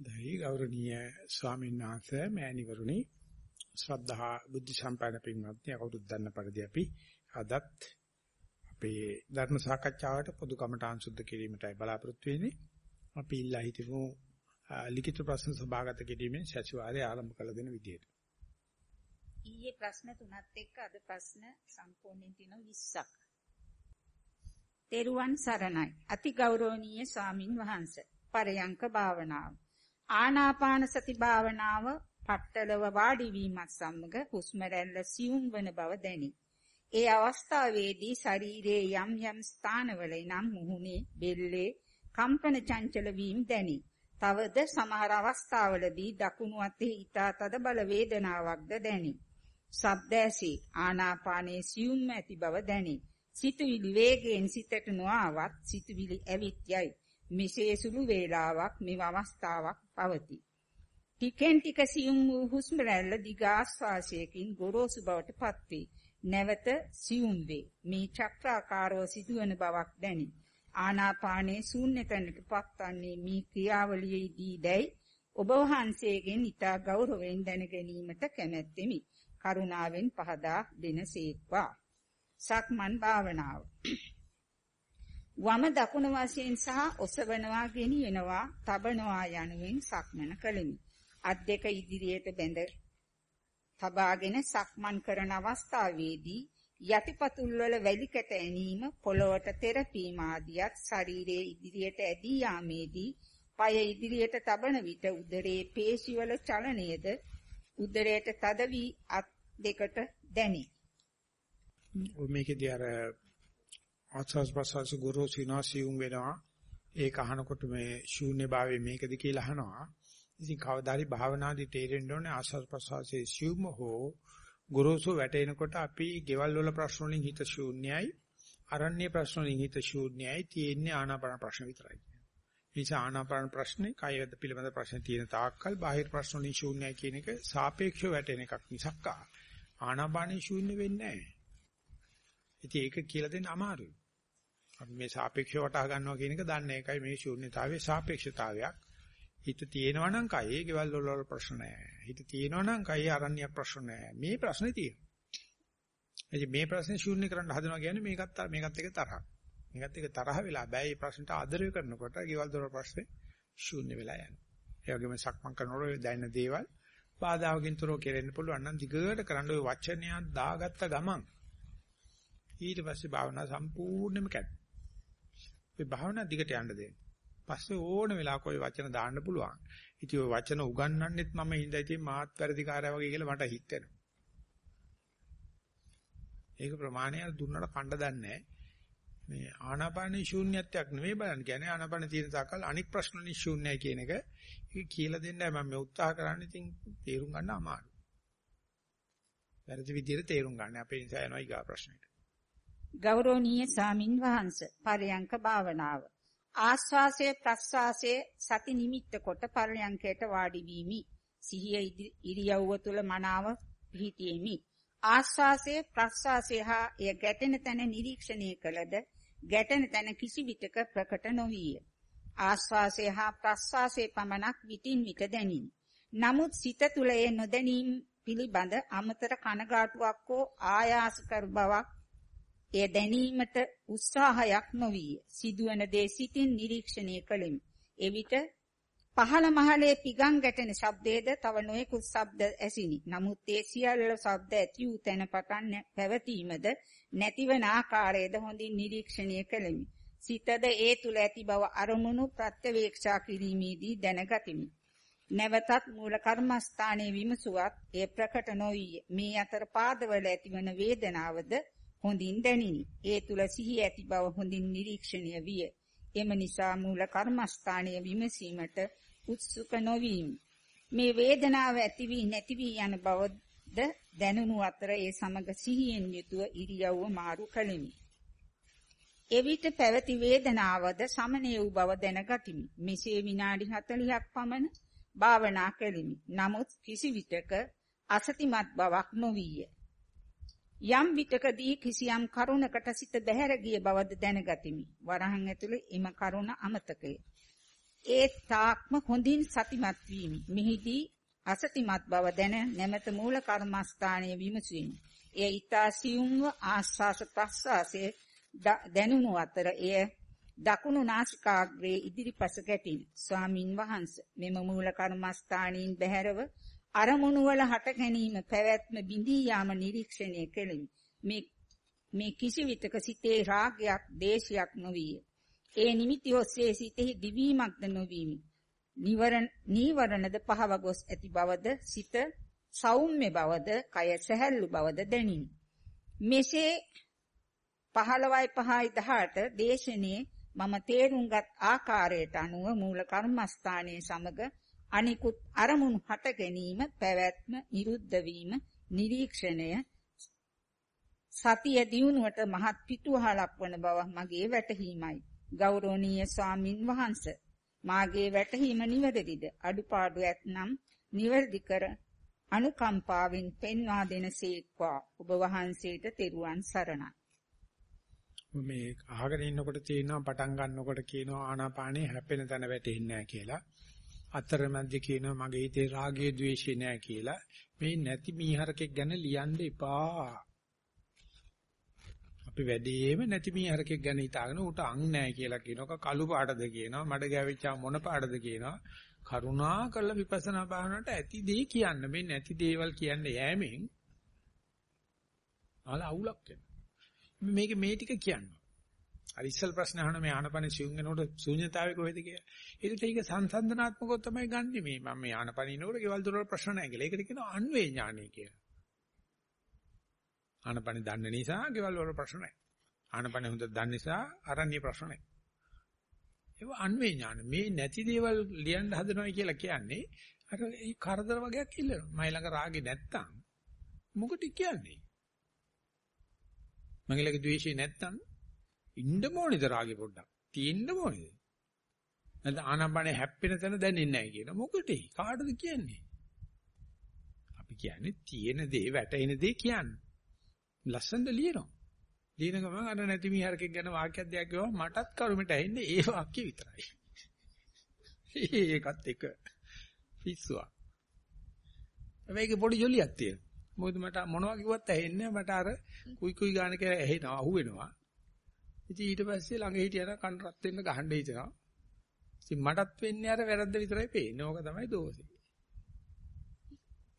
දෛ ගෞරවනීය ස්වාමීන් වහන්සේ මෑණිවරුනි ශ්‍රද්ධා බුද්ධ සම්පන්න පින්වත්නි අවුරුද්ද ගන්න පරිදි අපි අදත් අපේ ධර්ම සාකච්ඡාවට පොදු කමඨාන් සුද්ධ කිරීමටයි බලාපොරොත්තු වෙන්නේ අපි ඉල්ලා හිටමු ලිඛිත ප්‍රශ්න සභාගත කිරීමෙන් සතිವಾರයේ ආරම්භ කළ දෙන විදියට ඊයේ ප්‍රශ්න තුනත් එක්ක අද ප්‍රශ්න සම්පූර්ණයෙන් තියෙන 20ක්. තෙරුවන් සරණයි. අති ගෞරවනීය ස්වාමින් වහන්සේ. පරයන්ක භාවනාව. ආනාපාන සති භාවනාව පట్టලව වාඩි වීමත් සමග හුස්ම රැල්ල සියුම් වන බව දැනේ. ඒ අවස්ථාවේදී ශරීරයේ යම් යම් ස්ථානවල නම් මුහුණේ, බෙල්ලේ කම්පන චංචල වීම දැනේ. තවද සමහර අවස්ථාවලදී දකුණු අතේ ඊතා තද බල වේදනාවක්ද දැනේ. ශබ්ද ඇසී ආනාපානයේ සියුම් ඇති බව දැනේ. සිතුවිලි වේගයෙන් සිතට නොආවත් සිතුවිලි ඇවිත් යයි. මෙසේ සුළු වේලාවක් මෙව අවස්ථාවක් පවතී. ටිකෙන් ටික සියුම් වූ හුස්ම රැල්ල දිගාස්වාසයකින් ගොරෝසු බවට පත්වේ. නැවත සියුම් වේ. මේ චක්‍රාකාරව සිදුවන බවක් දැනේ. ආනාපානයේ ශූන්‍ය තැනට පත්වන්නේ මේ ක්‍රියාවලියේදී දැයි ඔබ වහන්සේගෙන් ඊට ගෞරවයෙන් දැන ගැනීමට කැමැත්තෙමි. කරුණාවෙන් පහදා දෙනසේක්වා. සක්මන් භාවනාව. වම දකුණ වශයෙන් සහ ඔසවනවා ගෙනියනවා, තබනවා යනුවෙන් සක්මන කළෙමි. අත් දෙක ඉදිරියට බැඳ තබාගෙන සක්මන් කරන අවස්ථාවේදී යටිපතුල් වල වැලි කැට ඇනීම පොළොවට තෙරපීම ආදියත් ශරීරයේ ඉදිරියට ඇදී යාමේදී পায় ඉදිරියට තබන විට උදරයේ පේශිවල චලනයේද උදරයට තද වී අත් දෙකට දැනේ. මේකේදී අර ආස්වාස් ප්‍රසවාස ගුරු සිනාසියුම් වෙනවා. ඒක අහනකොට මේ ශූන්‍ය භාවයේ මේකද කියලා අහනවා. ඉතින් කවදාරි භාවනාදී තේරෙන්න ඕනේ ආස්වාස් ප්‍රසවාසයේ සියුම් හෝ ගුරුසු වැටෙනකොට අපි ගෙවල් වල ප්‍රශ්න වලින් හිත ශූන්‍යයි. අරණ්‍ය ප්‍රශ්න වලින් හිත ශූන්‍යයි. තියෙන්නේ ආනාපාන ප්‍රශ්න විතරයි. නිසා ආනාපාන ප්‍රශ්නේ කයද පිළිබඳ ප්‍රශ්න තියෙන තාක්කල් බාහිර ප්‍රශ්න වලින් ශූන්‍යයි කියන එක සාපේක්ෂව වැටෙන එකක් මිසක් ආනාපානේ ශූන්‍ය වෙන්නේ නැහැ. ඉතින් ඒක කියලා දෙන්න අමාරුයි. අපි මේ සාපේක්ෂව වටහා ගන්නවා කියන එක දන්නේ එකයි මේ ශූන්‍යතාවයේ සාපේක්ෂතාවයක්. හිත තියෙනවා නම් කයේ ගෙවල් වල ප්‍රශ්න නැහැ. හිත තියෙනවා නම් කයේ අරණ්‍ය ප්‍රශ්න නැහැ. මේ ප්‍රශ්නේ තියෙනවා. මේ ප්‍රශ්නේ ශූන්‍ය කරන්න හදනවා කියන්නේ මේකත් මේකත් එක තරහක්. මේකත් එක තරහ වෙලා බෑ මේ ප්‍රශ්නට ආදරය කරනකොට ගෙවල් දොර ප්‍රශ්නේ ශූන්‍ය වෙලා යනවා. ඒ වගේම සක්මන් කරනකොට දැනෙන දේවල් බාධාවකින් තොරව කෙරෙන්න පුළුවන් නම් දිගට කරන්න ওই වචනයක් දාගත්ත ගමන් ඊට පස්සේ භාවනා සම්පූර්ණයෙන්ම කැඩ. ඔය භාවනා දිගට යන්න දෙන්න. පස්සේ ඕන වෙලාවක ඔය වචන දාන්න පුළුවන්. ඉතින් ඔය වචන උගන්වන්නෙත් මම ඉඳලා ඉතින් මාත් වැඩිකාරයා වගේ කියලා මට හිතෙනවා. ඒක ප්‍රමාණය දුන්නට කණ්ඩ දන්නේ මේ ආනාපානී ශූන්‍යත්වයක් නෙමෙයි බලන්න කියන්නේ ආනාපාන තියෙන තාකල් අනික් ප්‍රශ්නනි ශූන්‍යයි කියන එක ඒක කියලා දෙන්නයි මම මේ උත්සාහ කරන්නේ ඉතින් තේරුම් ගන්න අමාරු. වැරදි විදිහට තේරුම් ගන්න අපේ නිසා යනවා ඊගා ප්‍රශ්නෙට. ගෞරවනීය සාමින් වහන්ස පරයන්ක භාවනාව. ආස්වාසයේ ප්‍රස්වාසයේ සති නිමිත්ත කොට පරයන්කයට වාඩි වීමි. සිහිය ඉරියව්ව තුල මනාව පිහිටියෙමි. ආස්වාසයේ ප්‍රස්වාසයේ හා එය ගැටෙන තැන නිරීක්ෂණය කළද ගැටෙන තැන කිසි විටක ප්‍රකට නොවිය. ආස්වාසයේ හා ප්‍රස්වාසයේ පමණක් විටින් විට දැනිනි. නමුත් සිත තුල ඒ නොදැනීම පිළිබඳ අමතර කනගාටුවක් හෝ ආයාස කර බවක් එය දැනීමට උත්සාහයක් නොවිය. සිදුවන දේ සිතින් නිරීක්ෂණය කළෙමි. එවිට පහළ මහලේ පිගම් ගැටෙන ශබ්දයේද තව නොයෙකුත් ශබ්ද ඇසිනි. නමුත් ඒ සියල්ල ශබ්ද ඇති වූ තැන පටන් පැවතීමද නැතිවන ආකාරයේද හොඳින් නිරීක්ෂණය කළෙමි. සිතද ඒ තුල ඇති බව අරමුණු ප්‍රත්‍යවේක්ෂා කිරීමේදී දැනගතිමි. නැවතත් මූල කර්මස්ථානයේ විමසුවත් ඒ ප්‍රකට නොවිය. මේ අතර පාදවල ඇතිවන වේදනාවද හොඳින් දැනිනි. ඒ තුල සිහි ඇති බව හොඳින් නිරීක්ෂණය විය. එම නිසා මූල කර්මස්ථානයේ විමසීමට උත්සුක නොවීම. මේ වේදනාව ඇති වී නැති වී යන බවද දැනුණු අතර ඒ සමග සිහියෙන් යුතුව ඉරියව්ව මාරු කළෙමි. එවිට පැවති වේදනාවද සමනය වූ බව දැනගතිමි. මෙසේ විනාඩි 40ක් පමණ භාවනා කෙලිමි. නමුත් කිසි විටක අසතිමත් බවක් නොවිය. යම් විටකදී කිසියම් කරුණකට සිත බැහැර ගිය බවද දැනගතිමි. වරහන් ඇතුලේ එම කරුණ අමතකය. ඒ තාක්ම හොඳින් සතිමත් වීමි. මෙහිදී අසතිමත් බව දැන නැමෙත මූල කර්මස්ථානයේ විමසීමි. එය ඊතා සියුම්ව ආස්වාස ප්‍රස්වාසයේ දැනුණු අතර එය දකුණු නාසිකාග්‍රේ ඉදිරිපස ගැටින් ස්වාමින් වහන්සේ මෙම මූල කර්මස්ථානීන් බැහැරව අරමුණු වල හට ගැනීම පැවැත්ම බිඳී යාම නිරීක්ෂණය කෙලිමි. මේ මේ කිසි විටක සිතේ රාගයක්, දේශයක් නොවිය. ඒ නිමිති ඔස්සේ සිතෙහි දිවීමක්ද නොවීමි. නිවරණ නීවරණද පහව ගොස් ඇති බවද සිත සෞම්‍ය බවද කය සැහැල්ලු බවද දැනිනි. මෙසේ 15යි 5යි 18 දේශනේ මම තේරුම්ගත් ආකාරයට අනුව මූල කර්මස්ථානයේ සමග අනිකුත් අරමුණු හට ගැනීම පැවැත්ම නිරුද්ධ වීම නිරීක්ෂණය සතිය දියුණුවට මහත් පිටුවහලක් වන බව මගේ වැටහීමයි. ගෞරවනීය ස්වාමින් වහන්සේ මාගේ වැටහීම නිවැරදිද? අඩුපාඩු ඇතනම් නිවැරදි කර අනුකම්පාවෙන් පෙන්වා දෙනසේක්වා ඔබ වහන්සේට තෙරුවන් සරණයි. මේ අහගෙන ඉන්නකොට තියෙනවා පටන් ගන්නකොට කියනවා ආනාපානේ හැපෙන තැන වැටෙන්නේ නැහැ කියලා. අතරමැද කියනවා මගේ හිතේ රාගය ద్వේෂය නැහැ කියලා. මේ නැති මීහරකෙක් ගැන ලියන්න එපා. අපි වැඩිම නැති මීහරකෙක් ගැන හිතාගෙන උට අං නැහැ කියලා කියනවා. කළු පාටද කියනවා. මඩ ගැවිච්චා මොන පාටද කියනවා. කරුණා කළ විපස්සනා භාවනාවට ඇති දේ කියන්න. මේ නැති දේවල් කියන්න යෑමෙන් ආල අවුලක් වෙනවා. මේක මේ ටික කියනවා. අර ඉස්සල් ප්‍රශ්න අහන මේ ආනපන සිවුම් වෙනකොට ශූන්‍යතාවය කොහෙද කියලා. ඒකට ඒක සංසන්දනාත්මකව තමයි ගන්නෙ මේ මම මේ ආනපන ඉනකොට ගෙවල් දොරවල් ප්‍රශ්න නැහැ කියලා. ඒකට කියනවා අන්වේ ඥානය කියලා. ආනපන දන්න නිසා ගෙවල් වල ප්‍රශ්න නැහැ. ආනපන හොඳ දන්න නිසා අරණ්‍ය ප්‍රශ්න නැහැ. ඒක අන්වේ ඥාන. මේ නැති දේවල් ලියන්න හදනවා කියලා කියන්නේ අර ඒ කරදර වගේක් ඉල්ලනවා. මයි ළඟ රාගේ නැත්තම් මොකටද කියන්නේ? මගේ ළඟ ද්වේෂය නැත්තම් ඉන්න ඕනේද රාගේ පොඩ්ඩක්? තියෙන්න ඕනේද? නැත්නම් ආනපනේ හැප්පෙන තැන දැනෙන්නේ නැහැ කියන මොකටද? කාටද කියන්නේ? අපි කියන්නේ තියෙන දේ වැටෙන දේ කියන්නේ. ලස්සනද ලියනවා. ලියන ගමන් අර නැති මිහරකෙක් ගැන වාක්‍යයක් දෙයක් කියවම මටත් කරුමට ඇහෙන්නේ ඒ වාක්‍ය විතරයි. ඒකත් එක පිස්සුවක්. මේකේ පොඩි ජොලියක් තියෙනවා. මොකද මට මොනවා කිව්වත් ඇහෙන්නේ මට අර කුයි කුයි ගාන කියලා ඇහෙනවා අහුවෙනවා. ඉතින් ඊට පස්සේ ළඟ හිටියන කන් රත් වෙන්න ගහන්න හිතනවා. ඉතින් මටත් වෙන්නේ අර වැරද්ද විතරයි පේන්නේ. ඕක තමයි දෝෂේ.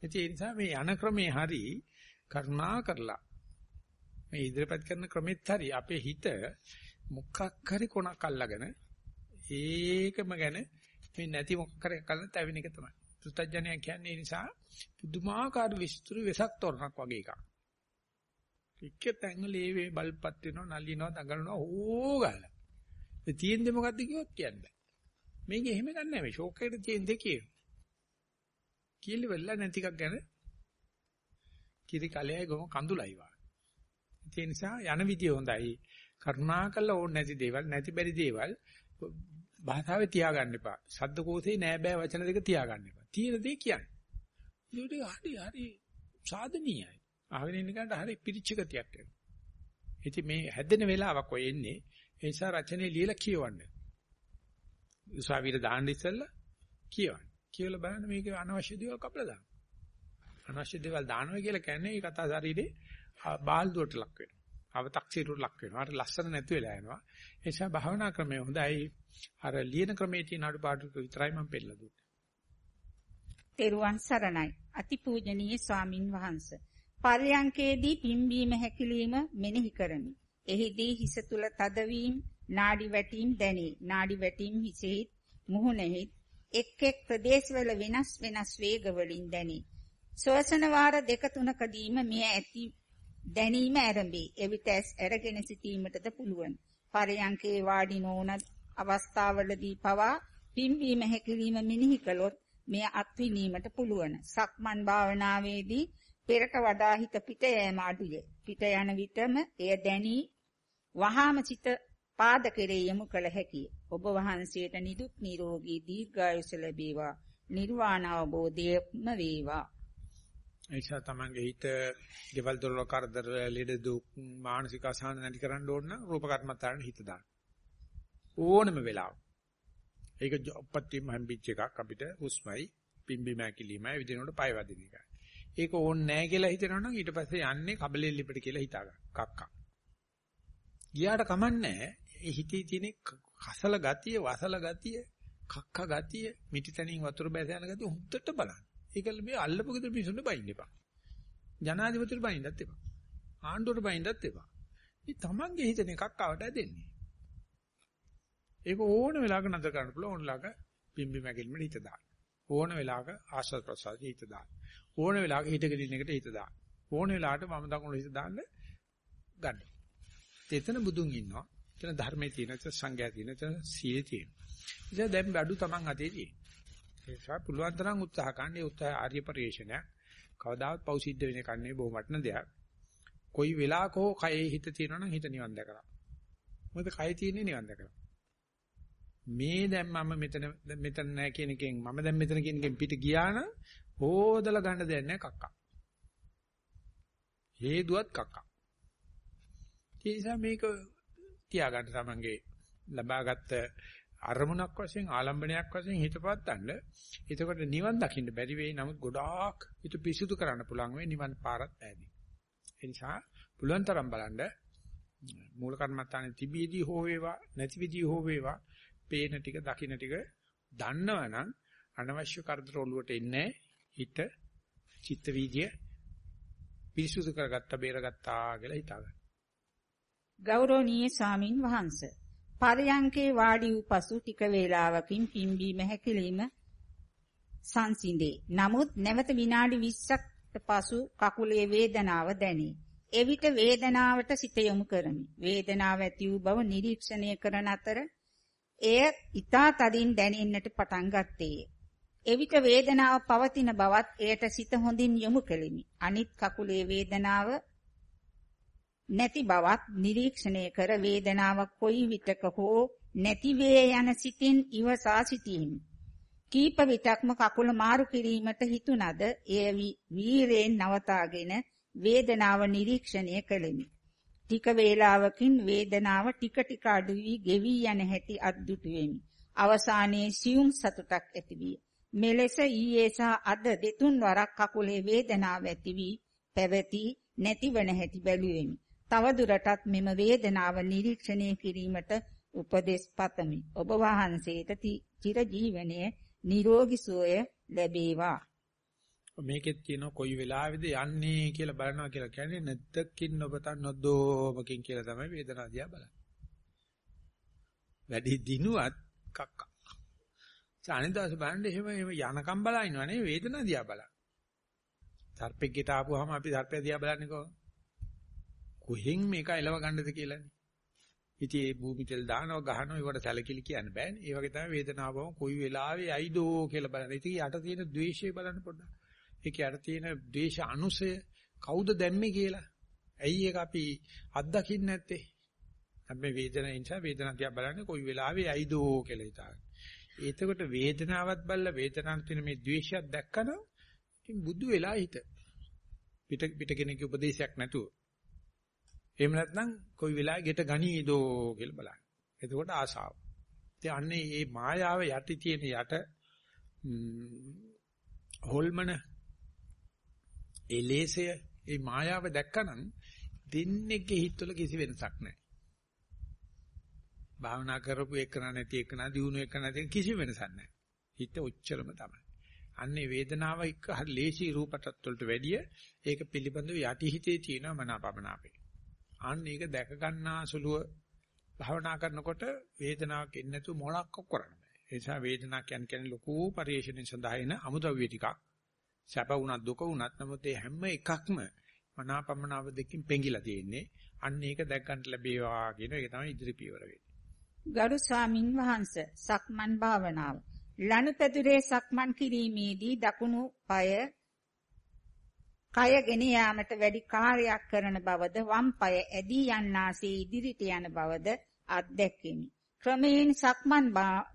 ඒ නිසා මේ යන ක්‍රමේ හරි කරුණා කරලා මේ ඉදිරිපත් කරන ක්‍රමෙත් හරි අපේ හිත මොකක් හරි කොනක් අල්ලගෙන ඒකම ගැන මේ නැති මොකක් හරි කල්ලා තැවෙන එක තමයි. පුත්තජනය කියන්නේ නිසා පුදුමාකාර විස්තර වෙසක් තොරණක් වගේ එකක්. එක්ක තැඟලේ වේ බල්පත් වෙනවා නලියනවා දඟලනවා ඕගාල. ඒ තියෙන්නේ මොකද්ද කිව්වොත් කියන්න බෑ. මේක එහෙම ගන්න නැහැ මේ ෂෝක් එකට තියෙන දෙකේ. කීලි වෙලා නැති එකක් ගැන කිරි කලෙයි ගොම කඳුලයි වා. ඒ නිසා යන විදිය හොඳයි. කරුණාකරලා ඕන නැති දේවල් නැති බැරි දේවල් භාෂාවේ තියාගන්න එපා. ශබ්දකෝෂේ නෑ බෑ වචන දෙක තියාගන්න එපා. තියෙන දේ කියන්නේ. ඒකට හරි හරි සාධනීයයි. අහගෙන ඉන්න කෙනාට හරි පිරිච්ච ගතියක් එනවා. ඉතින් මේ හැදෙන වෙලාවක් ඔය එන්නේ ඒ නිසා රචනයේ ලියලා කියවන්න. උසාවියට දාන්න ඉස්සෙල්ලා කියවන්න. කියලා බලන්න මේක අනවශ්‍ය දේවල් කපලා දාන්න. අනවශ්‍ය දේවල් දානවා කියලා කියන්නේ ඒ කතා ශරීරේ බාල්දුවට ලක් වෙනවා. අව탁සීරුවට ලක් වෙනවා. අර ලස්සන නැති වෙලා යනවා. ඒ නිසා භාවනා ක්‍රමය හොඳයි. අර ලියන ක්‍රමයේ තියෙන අඩුපාඩු විතරයි මම පෙන්නලා දුන්නේ. තෙරුවන් සරණයි. අතිපූජනීය ස්වාමින් වහන්සේ. පර්යංකේදී පිම්බීම හැකිලිම මෙනෙහි කරමි. එහිදී හිස තුල තදවීම, නාඩි වැටීම් දැනේ. නාඩි වැටීම් හිසෙහි මුහුණෙහි එක් එක් ප්‍රදේශවල වෙනස් වෙනස් වේග වලින් දැනේ. ශ්වසන වාර දෙක තුනකදීම මෙය ඇති දැනීම ආරම්භේ. එවිට ඇස් අරගෙන සිටීමටද පුළුවන්. පරයන්කේ වාඩි නොවන අවස්ථාවලදී පවා පිම්බීම හැකිලිම මෙනෙහි කළොත් මෙය අත්විඳීමට පුළුවන්. සක්මන් භාවනාවේදී පෙරට වඩා හිත පිට යෑම අඩුය. පිට යන විටම එය දැනි වහාම සිත පාද කෙරේ යොමු කළ හැකිය. ඔබ වහන්සේට නිදුක් නිරෝගී දීර්ඝායුෂ ලැබේවා. නිර්වාණ අවබෝධයම වේවා. එයිසා තමන්ගේ හිත ගෙවල් දොරල කරදර ලෙඩ දුක් මානසික අසහන නැති කරන්න ඕන නම් රූප කර්මත්තාරණ හිත දාන්න. ඕනම වෙලාව. ඒක උපත්තියම හම්බෙච්ච එකක් අපිට උස්මයි පිම්බි මෑකිලිමයි විදිනකොට පය වදින එකයි. ඒක ඕනේ නැහැ කියලා හිතනවනම් ඊට පස්සේ යන්නේ කබලෙල් ලිපට කියලා හිතා ගන්න. කක්කා. ගියාට කමන්නේ ඒ හිතේ තියෙන කසල ගතිය, වසල ගතිය, කක්ක ගතිය, මිටිතනින් වතුර බැස යන ගතිය හුත්තට බලන්න. ඒකල මේ අල්ලපු ගෙදර මිනිසුන්ට බයින්න එපා. ජනාධිපතිට බයින්නත් එපා. ආණ්ඩුවට බයින්නත් එපා. මේ තමන්ගේ හිතන එකක් ආවට දෙන්නේ. ඒක ඕන වෙලාවක නතර කරන්න පුළුවන් ඕන වෙලාවක පිම්බි මැගිල්මට හිත දාන්න. ඕන වෙලාවක ආශ්වාස ප්‍රශ්වාසයේ හිත දාන්න. ඕන වෙලාවක හිතගෙන ඉන්න එකට හිත දාන්න. ඕන වෙලාවට මම දකුණු හිත දාන්න ගන්න. එතන බුදුන් ඉන්නවා. එතන ධර්මයේ තියෙන, එතන සංඝයා තියෙන, එතන සීලේ තියෙන. ඉතින් දැන් බඩු තමන් අතේ තියෙන. ඒ නිසා පුළුවන් තරම් උත්සාහ ගන්න. ඒ උත්සාහ ආර්ය පරිශ්‍රණයක්. කවදාවත් පෞ සිද්ධ වෙන කන්නේ බොහොම වටින දෙයක්. කොයි වෙලාවක හෝ කයේ හිත තියෙනවා නම් හිත නිවන් දැකලා. මොකද කය තියෙන්නේ නිවන් දැකලා. මේ දැන් මම මෙතන මෙතන නැහැ කියන එකෙන් මම දැන් මෙතන කියන එකෙන් පිට ගියා නම් හොදලා ගන්න දෙයක් නැහැ කක්කා. හේදුවත් කක්කා. ඒ නිසා මේක තියාගන්න තමන්ගේ ලබාගත් අරමුණක් වශයෙන් ආලම්බණයක් වශයෙන් හිතපත් ගන්න. එතකොට නිවන් දකින්න බැරි වෙයි. නමුත් ගොඩාක් හිත පිසුදු කරන්න පුළුවන් වෙයි නිවන් පාරත් ඈදී. ඒ නිසා පුළුවන් තරම් බලන්න මූල කර්මත්තානේ තිබීදී හෝ වේවා නැති විදී හෝ වේවා පේන ටික දකින්න ටික දන්නවනම් අනවශ්‍ය කරදර ඔලුවට එන්නේ හිත චිත්ත වීදිය පිරිසුදු කරගත්ත බේරගත්තා කියලා හිතාගන්න. ගෞරවනීය ස්වාමින් වහන්සේ පරයන්කේ වාඩි වූ පසු ටික වේලාවකින් පිම්බීම හැකිලිම සංසිඳේ. නමුත් නැවත විනාඩි 20ක් පසු කකුලේ වේදනාව දැනේ. එවිට වේදනාවට සිත යොමු කරමි. වේදනාව ඇති වූ බව නිරීක්ෂණය කරන අතර එය ඊතා තදින් දැනෙන්නට පටන් ගත්තේය. එවිට වේදනාව පවතින බවත් එයට සිත හොඳින් යොමු කෙලිමි. අනිත් කකුලේ වේදනාව නැති බවත් නිරීක්ෂණය කර වේදනාවක් කොයි විටක හෝ නැති වේ යන සිතින් ඉවසා සිටීමි. කීප විටක්ම කකුල මාරු කිරීමට හිතුණද එය වීරයෙන් නවතාගෙන වේදනාව නිරීක්ෂණය කළෙමි. ටික වේලාවකින් වේදනාව ටික ටික අඩු වී ගෙවි යන හැටි අද්දුටු වෙමි. අවසානයේ සියුම් සතුටක් ඇති විය. මෙලෙස ඊයේ සහ අද දෙතුන් වරක් කකුලේ වේදනාව ඇති වී පැවති නැතිවන හැටි බැලුවෙමි. තව දුරටත් මෙම වේදනාව නිරීක්ෂණය කිරීමට උපදෙස් පතමි. ඔබ වහන්සේට චිර ජීවනයේ නිරෝගී සුවය ලැබේවා. මේකෙත් කියන කොයි වෙලාවෙද යන්නේ කියලා බලනවා කියලා කියන්නේ නැත්තකින් ඔබතන් නොදෝමකින් කියලා තමයි වේදනාව දිහා බලන්නේ. වැඩි දිනුවත් කක්ක. සානිදාස බලන්න එහෙම එහෙම යනකම් බලා ඉන්නව නේ වේදනාව දිහා බලන්න. සර්පෙක් ගෙට ආපුවාම අපි සර්පය දිහා බලන්නේ කොහොමද? කොහෙන් මේක එලව ගන්නද කියලානේ. ඉතින් ඒ භූමි තෙල් දානවා ගහනවා ඒවට සැලකිලි කියන්න බෑනේ. ඒ වගේ තමයි වේදනාවම කොයි වෙලාවෙ ඇයිදෝ කියලා බලන්න. ඉතින් යට තියෙන ද්වේෂය බලන්න පොඩ්ඩක්. ඒක යට තියෙන ද්වේෂ අනුසය කවුද දැම්මේ කියලා. ඇයි ඒක අපි අත්දකින්නේ නැත්තේ? අපි වේදනාව නිසා වේදනාව දිහා බලන්නේ කොයි වෙලාවෙ ඇයිදෝ කියලා හිතාගෙන. එතකොට වේදනාවත් බලලා වේදනාවට තියෙන මේ ද්වේෂයක් දැක්කම ඉතින් බුදු වෙලා හිට. පිට පිට කෙනෙකුගේ උපදේශයක් නැතුව එහෙම නැත්නම් කොයි වෙලාවෙ ගෙට ගනීදෝ කියලා බලන්න. එතකොට ආසාව. ඉතින් අන්නේ මේ මායාව යටි තියෙන යට හොල්මන එලේසය මේ මායාව දැක්කනම් දෙන්නේගේ හිතවල කිසි වෙනසක් නැහැ. භාවනා කරපු එකන නැති එකන දිනු එක නැති කිසි වෙනසක් නැහැ. හිත ඔච්චරම තමයි. අන්නේ වේදනාව එක්ක හරි ලේසි රූපටත් වලට වැඩිය ඒක පිළිබඳව යටි හිතේ තියෙන මනාපමනාපේ. අන්න ඒක දැක ගන්නාසුලුව භවනා කරනකොට වේදනාවක් එන්නේ නැතුව මොලක් කරන්න බෑ. ඒ නිසා වේදනාවක් කියන්නේ ලොකු පරිශ්‍රණය සඳහා එන අමුද්‍රව්‍ය ටිකක්. සැප වුණත් දුක වුණත් නමුත් මේ හැම එකක්ම මනාපමනාව දෙකකින් පෙඟිලා තියෙන්නේ. අන්න ඒක දැක් ගන්න ලැබේවා කියන එක තමයි ඉදිරි පියවර වෙන්නේ. ගරු ස්වාමින් වහන්සේ සක්මන් භාවනාව. ලනුපැදුරේ සක්මන් කිරීමේදී දකුණු පාය කය ගෙන යාමට වැඩි කාර්යයක් කරන බවද වම් පාය ඇදී යන්නාසේ ඉදිරිට යන බවද අත්දැකෙමි. ක්‍රමයෙන් සක්මන්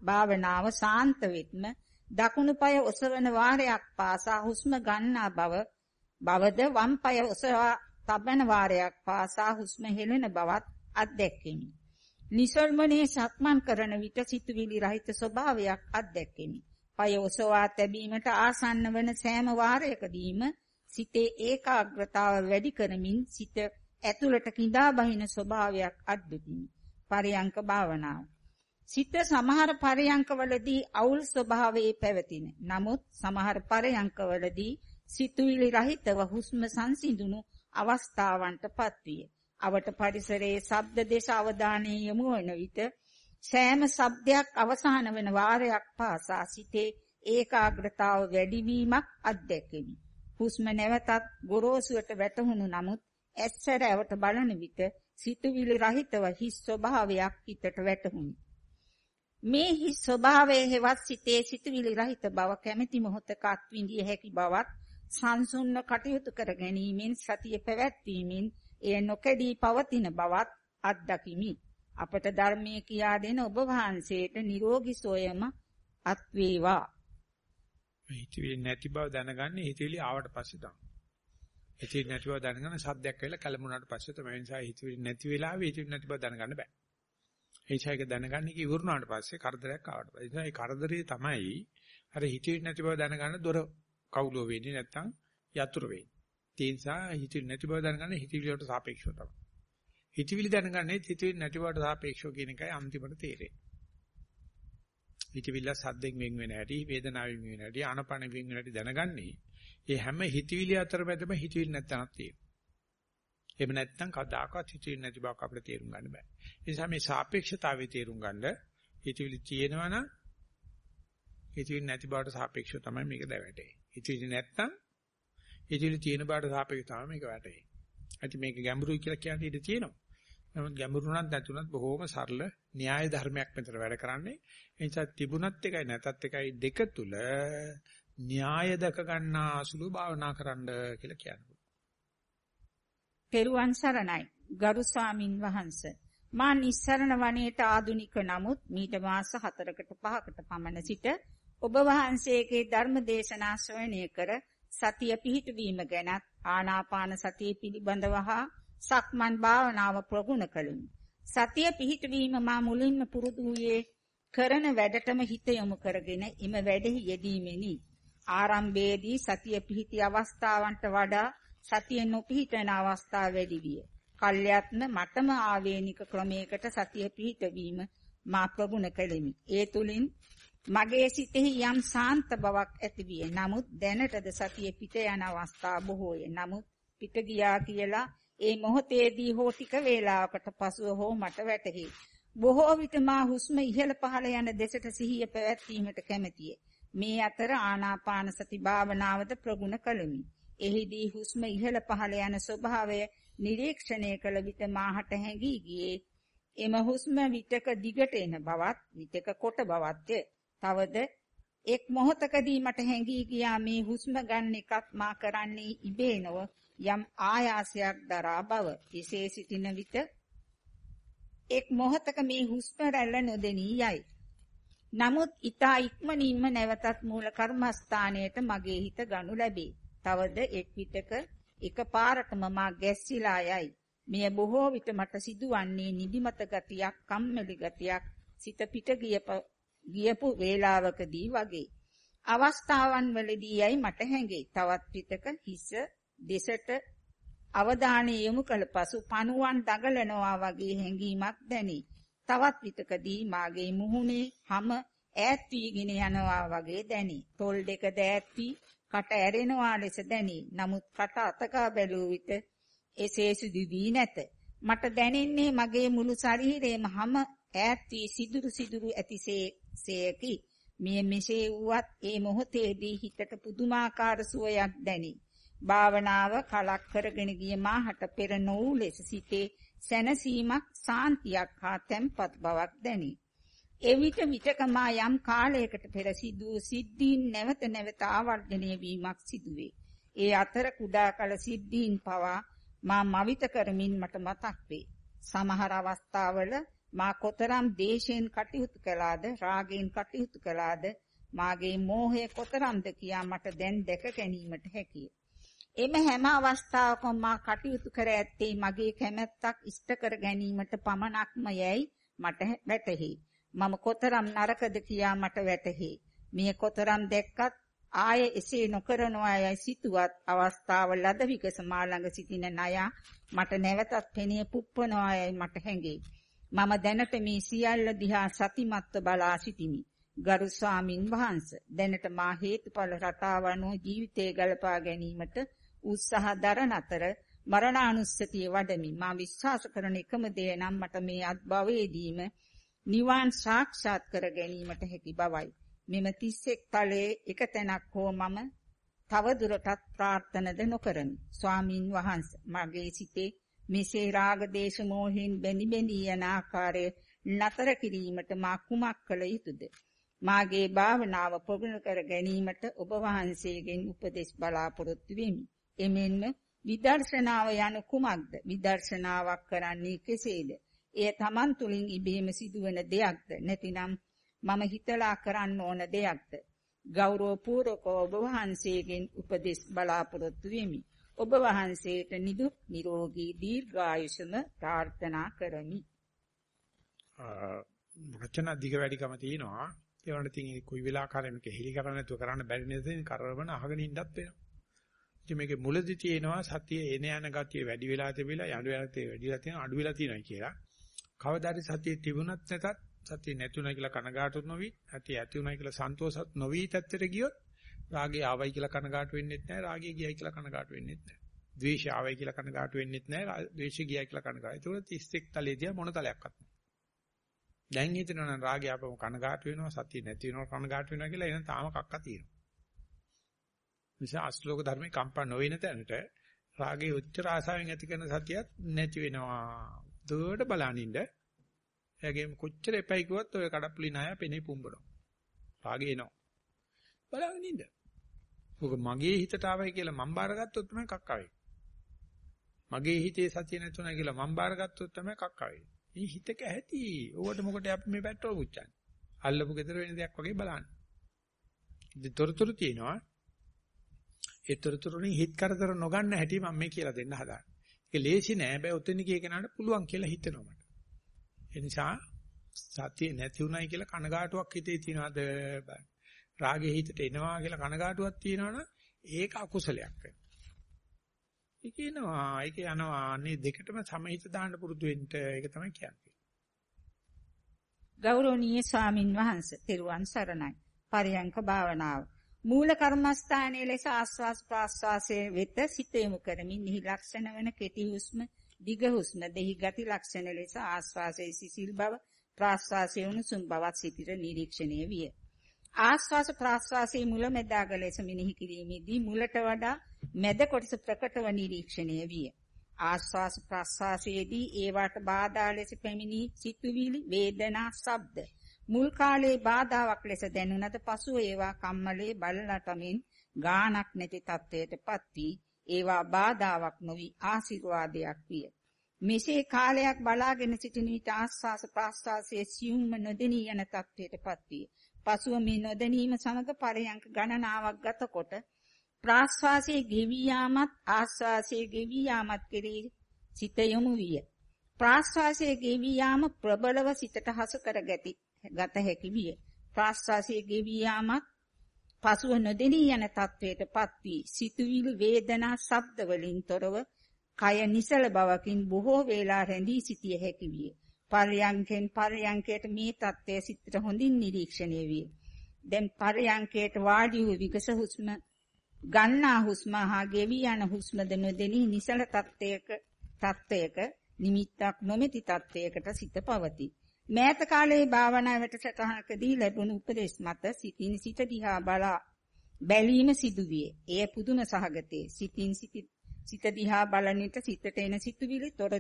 භාවනාව සාන්ත වෙත්ම දකුණු පාය ඔසවන වාරයක් පාසා හුස්ම ගන්නා බව බවද වම් පාය ඔසවා තබන වාරයක් පාසා හුස්ම හෙළෙන බවත් අත්දැකෙමි. නිසල්මනේ සක්මන් කරන විට සිතුවිලි රහිත ස්වභාවයක් අත්දැකෙමි. පය ඔසවා තැබීමට ආසන්න වන සෑම වාරයකදීම සිතේ ඒකාග්‍රතාව වැඩි කරමින් සිත ඇතුළට කිඳා බහින ස්වභාවයක් අත්දුතිමි. පරියංක භාවනාව. සිත සමහර පරයන්කවලදී අවුල් ස්වභාවයේ පැවතින. නමුත් සමහර පරයන්කවලදී සිතුවිලි රහිතව හුස්ම සංසිඳුණු අවස්ථාවන්ටපත් විය. අවට පරිසරයේ ශබ්ද දේශ අවධානය යොමු වන විට සෑම ශබ්දයක් අවසාන වන වාරයක් පාසා සිතේ ඒකාග්‍රතාව වැඩිවීමක් අත්දැකෙමි. හුස්ම නැවතත් ගොරෝසුවට වැටහුණු නමුත් ඇස්සරවට බලන විට සිතුවිලි රහිතව හිස් ස්වභාවයක් හිතට වැටහුණි. මේ හිස් ස්වභාවයේ හෙවත් සිතේ සිතුවිලි රහිත බව කැමැති මොහොතක අත්විඳිය හැකි බවත් සංසුන්ව කටයුතු කර ගැනීමෙන් සතිය පැවැත්වීමෙන් එය නොකඩී පවතින බවත් අත්දකිමි. අපට ධර්මයේ කියා දෙන ඔබ වහන්සේට නිරෝගී සෝයම අත් වේවා. හිතවිලි නැති බව දැනගන්නේ හිතවිලි ආවට පස්සේ තමයි. හිතවිලි නැති බව දැනගන්න සද්දයක් වෙලා කලමුණාට පස්සේ තමයි නිසා හිතවිලි නැති වෙලාවෙ හිතවිලි නැති බව දැනගන්න බෑ. ඒ නිසා ඒක දැනගන්න කි ඉවරුනාට පස්සේ කරදරයක් ආවට පස්සේ. ඒ නිසා ඒ කරදරේ තමයි අර හිතවිලි නැති බව දැනගන්න දොර කවුලුව වෙන්නේ නැත්තම් යතුරු වෙන්නේ. ඒ නිසා හිතවිලි නැති බව දැනගන්න හිතවිලි වලට සාපේක්ෂව තමයි. හිතවිලි දැනගන්නේ හිතවිලි නැති බවට සාපේක්ෂව කියන එකයි අන්තිමට තේරෙන්නේ. හිතවිල්ල සද්දෙන් වෙන් වෙන හැටි, වේදනාවෙන් වෙන හැටි, ආනපන වෙන් වෙන හැටි දැනගන්නේ. ඒ හැම හිතවිලි අතරමැදම හිතවිලි නැත්තනක් තියෙනවා. එහෙම නැත්නම් කවදාකවත් හිතවිලි නැති බවක් අපිට තේරුම් ගන්න බෑ. ඒ නිසා මේ සාපේක්ෂතාවයේ තේරුම් ගන්න හිතවිලි තියෙනවා නම් හිතවිලි නැති බවට සාපේක්ෂව තමයි මේක දැවැටේ. හිතවිලි නැත්තම් හිතවිලි තියෙන බවට සාපේක්ෂව තමයි මේක වැටේ. ඇති මේක ගැඹුරුයි කියලා කියන්නේ ඉඳ තියෙනවා. නමුත් ගැඹුරුණත් නැතුණත් බොහොම සරල න්‍යාය ධර්මයක් මෙතන වැඩ කරන්නේ. ඒ නිසා තිබුණත් එකයි නැතත් එකයි දෙක තුල න්‍යාය දක ගන්නා අසුළු භාවනා කරන්න කියලා කියනවා. පෙරුවන් සරණයි. ගරු ස්වාමින් වහන්සේ. මා නිස්සරණ වනයේට ආදුනික නමුත් මීට මාස 4කට 5කට පමණ සිට ඔබ වහන්සේගේ ධර්ම දේශනා ශ්‍රවණය කර සතිය පිහිටවීම ගැනත් ආනාපාන සතිය පිළිබඳව හා සක්මන් භාවනාව ප්‍රගුණ කළෙමි. සතිය පිහිටවීම මා මුලින්ම පුරුදු වූයේ කරන වැඩටම හිත යොමු කරගෙන එම වැඩෙහි යෙදීමෙනි. ආරම්භයේදී සතිය පිහිටි අවස්ථාවන්ට වඩා සතිය නොපිහිටන අවස්ථා වැඩි විය. කල්යත්ම මටම ආවේනික ක්‍රමයකට සතිය පිහිටවීම මා ප්‍රගුණ කළෙමි. ඒ තුලින් මගේ සිතෙහි යම් සාන්ත බවක් ඇති විය. නමුත් දැනටද සතිය පිට යන අවස්ථා බොහෝය. නමුත් පිට ගියා කියලා ඒ මොහොතේදී හෝ ටික වේලාවකට පසුව හෝ මට වැටහි. බොහෝ විට මා හුස්ම ඉහළ පහළ යන දෙසට සිහිය පැවැත්වීමට කැමැතිය. මේ අතර ආනාපාන සති භාවනාවද ප්‍රගුණ කළෙමි. එහිදී හුස්ම ඉහළ පහළ යන ස්වභාවය නිරීක්ෂණය කළ විට මාහට හැඟී ගියේ එම හුස්ම විතක දිගට එන බවත් විතක කොට බවත්ය. තවද එක් මොහොතකදී මට හැඟී ගියා මේ හුස්ම ගන්න එකත් මා කරන්නේ ඉබේ නොව යම් ආයාසයක් දරා බව. එසේ සිටින විට එක් මොහොතක මේ හුස්ම රැල්ල නොදෙනී යයි. නමුත් ඊතා ඉක්මනින්ම නැවතත් මූල කර්මස්ථානයට මගේ හිත ගනු ලැබේ. තවද එක් විටක එකපාරටම මා ගැස්සිලා යයි. මෙය බොහෝ විට මට සිදුවන්නේ නිදිමත ගතියක්, කම්මැලි ගතියක්, සිත පිට ගියපු වේලාවකදී වගේ. අවස්ථාවන් වලදී යයි මට හැඟේ. තවත් විටක හිස දෙසට අවධානය යොමු කළ පසු පණුවන් දඟලනවා වගේ හැඟීමක් දැනේ. තවත් විටකදී මාගේ මුහුණේ හැම ඈත් වීගෙන යනවා වගේ දැනේ. තොල් දෙක දෑත් වී කට ඇරෙනවා ලෙස දැනේ. නමුත් කට අතකා බැලුව විට එසේ සිදු වී නැත. මට දැනෙන්නේ මගේ මුළු ශරීරයම හැම ඈත් වී සිදුරු සිදුරු ඇතිසේකි. මේ මෙසේ වුවත් ඒ මොහොතේදී හිතට පුදුමාකාර සුවයක් දැනේ. භාවනාව කලක් කරගෙන ගිය මාහට පෙර නොවු ලෙස සිටේ සැනසීමක් සාන්තියක් හා තැම්පත් බවක් දැනේ. එවිට විතක මා යම් කාලයකට පෙර සිදු සිද්ධීන් නැවත නැවත ආවර්ජනය වීමක් සිදුවේ. ඒ අතර කුඩා කල සිද්ධීන් පවා මා මවිත කරමින් මට මතක් වේ. සමහර අවස්ථාවල මා කොතරම් දේශයෙන් කටයුතු කළාද රාගයෙන් කටයුතු කළාද මාගේ මෝහය කොතරම්ද කියා මට දැන් දැක ගැනීමට හැකිය. එම හැම අවස්ථාවකම මා කටයුතු කර ඇත්තේ මගේ කැමැත්තක් ඉෂ්ට කර ගැනීමට පමණක්ම යයි මට වැටහි. මම කොතරම් නරකද කියා මට වැටහි. මේ කොතරම් දැක්කත් ආයේ එසේ නොකරනවා යයි සිතුවත් අවස්ථාව ලද විගස මා ළඟ සිටින ණය මට නැවතත් පෙනී පුප්පනවා යයි මට හැඟේ. මම දැනට මේ සියල්ල දිහා සතිමත්ව බලා සිටිමි. ගරු ස්වාමින් වහන්සේ දැනට මා හේතුඵල රටාව අනුව ජීවිතය ගලපා ගැනීමට උත්සාහ දරන අතර මරණානුස්සතිය වඩමි. මා විශ්වාස කරන එකම දේ නම් මට මේ අත්භවයේදීම නිවන් සාක්ෂාත් කර ගැනීමට හැකි බවයි. මෙම 31 තලයේ එක තැනක් හෝ මම තව දුරටත් ප්‍රාර්ථනද නොකරමි. ස්වාමින් වහන්සේ මගේ සිතේ මෙසේ රාග දේශ මොහෙන් බැඳි බැඳී යන ආකාරය නතර කිරීමට මා කුමක් කළ යුතුද? මාගේ භාවනාව ප්‍රගුණ කර ගැනීමට ඔබ වහන්සේගෙන් උපදෙස් බලාපොරොත්තු වෙමි. එමෙන්ම විදර්ශනාව යන කුමක්ද? විදර්ශනාවක් කරන්නේ කෙසේද? එය Taman තුලින් ඉබේම සිදුවන දෙයක්ද? නැතිනම් මම හිතලා කරන්න ඕන දෙයක්ද? ගෞරවපූර්වක ඔබ වහන්සේගෙන් උපදෙස් බලාපොරොත්තු වෙමි. ඔබ වහන්සේට නිදුක් නිරෝගී දීර්ඝායුෂම ප්‍රාර්ථනා කරමි. වචන දිග වැඩිකම තියෙනවා. ඒ වුණත් ඉතින් කොයි වෙලාවකරම කෙහෙලි කරන්නේ නැතුව කරන්න බැරි නේද? කරවන අහගෙන ඉන්නත් වෙනවා. ඉතින් මේකේ මුලදි තියෙනවා සතිය එන යන ගතිය වැඩි වෙලා තිබිලා යඩු වෙලා තියෙ වැඩි වෙලා තියෙන අඩු වෙලා තියෙනවා කියලා. කවදාද සතිය තිබුණත් නැතත් සතිය නැතුණා කියලා කනගාටු නොවි, සතිය ඇති උනායි කියලා සන්තෝෂත් නොවි තත්ත්වයට ගියොත් රාගය ආවයි කියලා කනගාටු වෙන්නෙත් නැහැ, රාගය ගියයි කියලා කනගාටු වෙන්නෙත් නැහැ. ද්වේෂය ආවයි කියලා කනගාටු වෙන්නෙත් නැහැ, ද්වේෂය ගියයි කියලා කනගාටු. ඒක 31 තලයේදී මොන තලයක්වත් නැහැ. දැන් හිතනවා නම් රාගය ආපම කනගාටු වෙනවා, සතිය නැති වෙනවා කනගාටු වෙනවා කියලා එහෙනම් තාම කක්ක තියෙනවා. නිසා අශ්ලෝක ධර්මේ කම්පා නොවෙන තැනට රාගේ උච්චර ආසාවෙන් ඇති කරන සතියත් නැති වෙනවා. දුවට බලනින්න. එයාගේ කොච්චර එපයි කිව්වත් ඔය කඩප්පුලි ණය පෙනේ පුම්බනවා. රාගේ එනවා. බලගෙන ඉන්න. මොක මගේ හිතට ආවයි කියලා මම බාරගත්තොත් තමයි කක්ක වෙන්නේ. මගේ හිතේ සතිය නැතුණා කියලා මම බාරගත්තොත් තමයි කක්ක වෙන්නේ. මේ හිතක ඇති. ඕකට මොකට අපි මේ පැට්‍රෝල් පුච්චන්නේ. අල්ලපු ගෙදර වෙන දෙයක් වගේ බලන්න. ඉතින් තොරතුරු තියෙනවා. ඒ තොරතුරුනේ හිත කරදර නොගන්න හැටි මම මේ කියලා දෙන්න හදාන්නේ. ඒක ලේසි නෑ. බෑ ඔතන ගිය කෙනාට පුළුවන් කියලා හිතෙනවා මට. ඒ නිසා සතිය නැති උනායි කියලා කනගාටුවක් හිතේ තියනවාද? රාගේ හිතට එනවා කියලා කනගාටුවක් තියෙනවනම් ඒක අකුසලයක් වෙනවා. ඒක එනවා, ඒක යනවා. අනේ දෙකටම සමහිත දාන්න පුරුදු වෙන්න ඒක තමයි කියන්නේ. ගෞරවනීය ස්වාමින් වහන්සේ, තෙරුවන් සරණයි. පරියංක භාවනාව මූල කර්මස්ථානයේ ලෙස ආස්වාස් ප්‍රාස්වාසයේ වෙත සිත යොමු කරමින් නිහි ලක්ෂණ වන කෙටි හුස්ම දිග හුස්ම දෙහි ගති ලක්ෂණ ලෙස ආස්වාසයේ සිසිල් බව ප්‍රාස්වාසයේ උණුසුම් බවත් සිතට නිරීක්ෂණය විය. ආස්වාස ප්‍රාස්වාසයේ මුල මැදාග ලෙස මෙනෙහි කිරීමේදී මුලට වඩා මැද කොටස ප්‍රකටව නිරීක්ෂණය විය. ආස්වාස ප්‍රාස්වාසයේදී ඒවට බාධා ලෙස පැමිණි සිතුවිලි වේදනා ශබ්ද මුල් කාලේ බාධාවක් ලෙස දැනුණද පසුව ඒවා කම්මලේ බලලටමින් ගානක් නැති තත්වයටපත් වී ඒවා බාධාවක් නොවි ආශිර්වාදයක් විය. මෙසේ කාලයක් බලාගෙන සිටින විට ආස්වාස ප්‍රාස්වාසයේ සියුම්ම නොදෙනී යන තත්වයටපත් විය. පසුව මේ නොදැනීම සමග පරයන්ක ගණනාවක් ගතකොට ප්‍රාස්වාසයේ ගෙවි යාමත් ආස්වාසයේ ගෙවි යාමත් කෙරෙහි සිත යොමු විය. ප්‍රාස්වාසයේ ගෙවි යාම ප්‍රබලව සිතට හසු කරගැති ගත හැකි විය. ප්‍රාශ්වාසයේ ගෙවී යාමත් පසුව නොදෙනී යන තත්වයටපත් වී සිතුවිලි වේදනා ශබ්ද වලින් තොරව කය නිසල බවකින් බොහෝ වේලා රැඳී සිටිය හැකි විය. පර්යංකෙන් පර්යංකයට මේ தත්ත්වය සිතට හොඳින් නිරීක්ෂණය විය. දැන් පර්යංකයට වාඩි වූ විකස හුස්ම ගන්නා හුස්ම හා ගෙවි යන හුස්මද නොදෙනී නිසල තත්ත්වයක තත්ත්වයක නිමිත්තක් නොමැති තත්ත්වයකට සිත පවතී. මෑත කාලයේ භාවනා වැඩසටහනකදී ලැබුණු උපදෙස් මත සිතින් සිත දිහා බලා බැලීම සිදුවිය. එය පුදුම සහගතේ. සිතින් සිත දිහා බලන විට සිතට එන සිතුවිලි තොර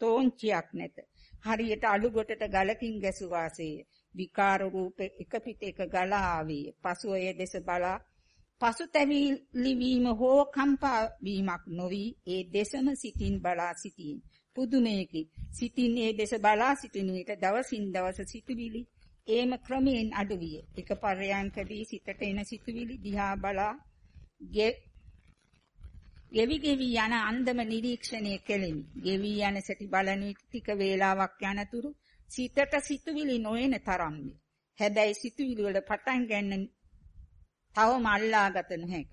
තෝංචියක් නැත. හරියට අලු ගොටට ගලකින් ගැසු වාසය. විකාර රූප එක පිට එක ගලා ආවේ. පසුව එය දෙස බලා පසුතැවිලි වීම හෝ කම්පා වීමක් නොවි ඒ දෙසම සිතින් බලා සිටින්. පුදුමයකි. සිතින් ඒ දෙස බලා සිටින විට දවසින් දවස සිතුවිලි ඒම ක්‍රමයෙන් අඩුවිය. එක පර්යංකදී සිතට එන සිතුවිලි දිහා බලා ගෙවි ගෙවි යන අන්දම නිරීක්ෂණය කෙලිමි. ගෙවි යන සැටි බලන විට ටික වේලාවක් යනතුරු සිතට සිතුවිලි නොයන තරම්ය. හැබැයි සිතුවිලි වල පටන් ගන්න තවම අල්ලාගත නොහැක.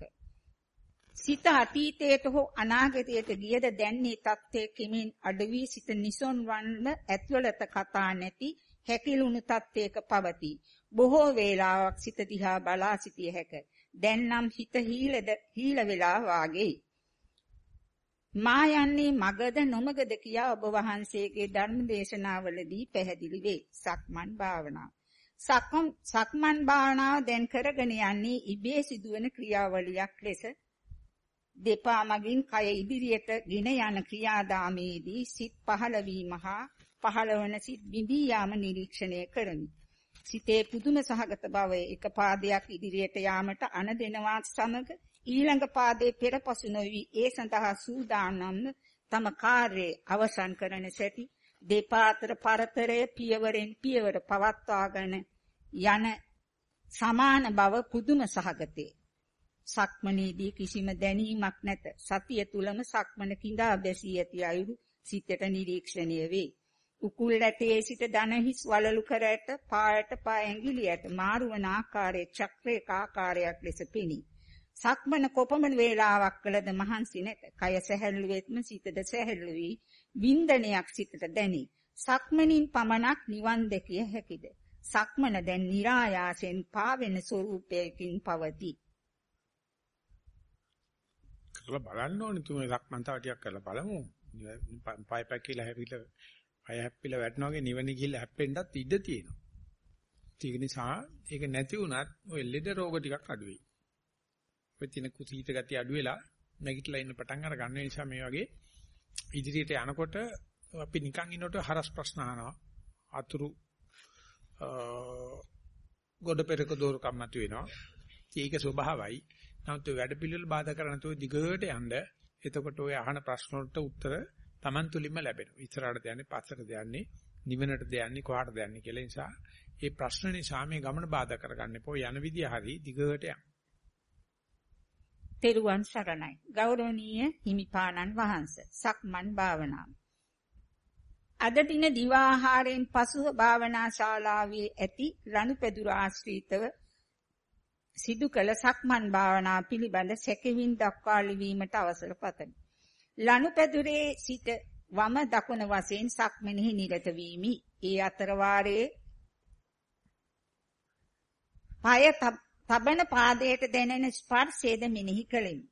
සිත අතීතයට හෝ අනාගතයට ගියද දැන්නේ තත්ත්වයේ කිමින් අඩවි සිත නිසොන් වන්න ඇත්වලත කතා නැති හැකිලුණු තත්ත්වයක පවතී. බොහෝ වේලාවක් සිත දිහා බලා සිටිය හැක. දැන් නම් හිත හීලද හීල වෙලා වාගේ. මා යන්නේ මගද නොමගද කියා ඔබ වහන්සේගේ ධර්ම දේශනාවලදී පැහැදිලි වේ. සක්මන් භාවනාව. සක්මන් සක්මන් භාවනාව දැන් කරගෙන යන්නේ ඉබේ සිදුවන ක්‍රියාවලියක් ලෙස දෙපා මගින් කය ඉදිරියට ගෙන යන ක්‍රියාදාමයේදී සිත් පහළ වීම හා පහළවන සිත් බිඳී යාම නිරීක්ෂණය කරමි. සිතේ පුදුම සහගත බව එක පාදයක් ඉදිරියට යාමට අන දෙනවා සමග ඊළඟ පාදයේ පෙරපසු නොවි ඒ සඳහා සූදානම් තම කාර්යය අවසන් කරන සැටි දෙපා අතර පරතරය පියවරෙන් පියවර පවත්වාගෙන යන සමාන බව පුදුම සහගතේ සක්මනේදී කිසිම දැනීමක් නැත. සතිය තුලම සක්මන කිඳා බැසී ඇති අයුරු සිතට නිරීක්ෂණය වේ. උකුල් ඇටේ සිට දන හිස් වලලු කර ඇත පායට පා ඇඟිලියට මාරුවන ආකාරයේ චක්‍රයක ආකාරයක් ලෙස පෙනී. සක්මන කොපමණ වේලාවක් කළද මහන්සි නැත. කය සැහැල්ලු වෙත්ම සිතද සැහැල්ලු වී වින්දනයක් සිතට දැනේ. සක්මනින් පමණක් නිවන් දෙකිය හැකිද? සක්මන දැන් નિરાයාසෙන් පාවෙන ස්වરૂපයකින් පවතී. කරලා බලන්න ඕනේ තුමේ සක්මන් තව ටිකක් කරලා බලමු. පය පැකිලා හැපිලා පය හැපිලා වැටෙනවා වගේ නිවන ගිහිල්ලා හැප්පෙන්නත් ඉඩ තියෙනවා. ඒක නිසා ඒක නැති වුණත් ඔය ලෙඩ රෝග ටිකක් අඩු වෙයි. වෙතින කුසීත ගතිය අඩු වෙලා නැගිටලා ඉන්න පටන් අර ගන්න නිසා මේ වගේ ඉදිරියට යනකොට අපි නිකන් ඉන්නකොට හරස් ප්‍රශ්න අහනවා අතුරු ගොඩ පෙරක දෝරකම් මත වෙනවා ඒක ස්වභාවයි නමුත් ඔය වැඩ පිළිවෙල බාධා කරන තුො දිගට යන්න එතකොට ඔය අහන ප්‍රශ්න වලට උත්තර Taman තුලින්ම ලැබෙනවා ඉස්සරහට යන්නේ පස්සට යන්නේ නිවනට යන්නේ කොහාටද යන්නේ කියලා නිසා මේ ප්‍රශ්න නිසා මේ ගමන බාධා කරගන්න එපෝ යන විදිය හරි දිගට යන්න තෙරුවන් සරණයි. ගෞරවනීය හිමිපාණන් වහන්සේ. සක්මන් භාවනාව. අද දින දිවාහාරයෙන් පසුව භාවනා ශාලාවේ ඇති රණුපෙදුර ආශ්‍රිතව සිදු කළ සක්මන් භාවනා පිළිබඳ සැකවින් දක්වා ලිවීමට අවසර පතමි. ලණුපෙදුරේ සිට වම දකුණ වශයෙන් සක්මනෙහි නිරත වීමි. ඒ අතර වාරයේ পায় තබන පාදයට දැනෙන ස්පර්ශයේද මෙනෙහි කළෙමි.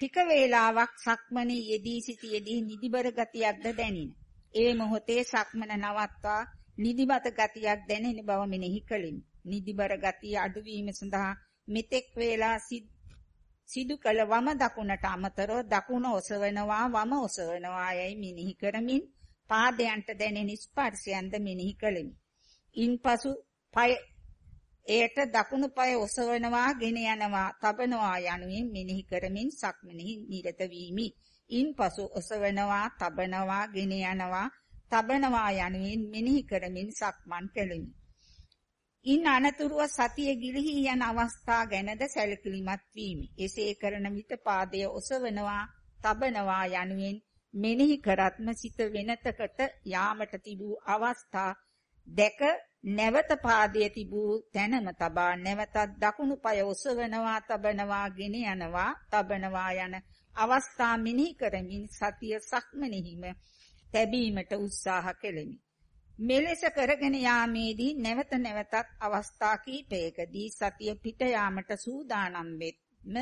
ටික වේලාවක් සක්මනේ යෙදී සිටියේදී නිදිබර ගතියක්ද දැනින. ඒ මොහොතේ සක්මන නවත්වා නිදිමත ගතියක් දැනෙන බව මෙනෙහි කළෙමි. නිදිබර ගතිය අඩුවීම සඳහා මෙතෙක් වේලා සිදු කළ වම දකුණට අමතරව දකුණ ඔසවනවා වම ඔසවනවා යයි මෙනෙහි කරමින් පාදයන්ට දැනෙන ස්පර්ශයන්ද මෙනෙහි කළෙමි. ඉන්පසු පය එයට දකුණු පාය ඔසවනවා, ගෙන යනවා, තබනවා යනුවෙන් මෙනෙහි කරමින් සක්මනෙහි නිරත වීමි. ඉන්පසු ඔසවනවා, තබනවා, ගෙන යනවා, තබනවා යනුවෙන් මෙනෙහි කරමින් සක්මන් කෙලිමි. ඉන් අනතුරුව සතිය ගිලිහි යන අවස්ථා ගැනද සැලකිලිමත් වීමි. එසේ කරන විට පාදය ඔසවනවා, තබනවා යනුවෙන් මෙනෙහි කරත්ම සිත වෙනතකට යාමට තිබූ අවස්ථා දැක නැවත පාදයේ තිබූ තැනම තබා නැවතත් දකුණු පාය ඔසවනවා තබනවා ගෙන යනවා තබනවා යන අවස්ථා මිනී කරමින් සතිය සක්මනෙහිම තැබීමට උත්සාහ කෙලෙමි. මෙලෙස කරගෙන යාමේදී නැවත නැවතත් අවස්ථා කීපයකදී සතිය පිට යාමට සූදානම් වෙත්ම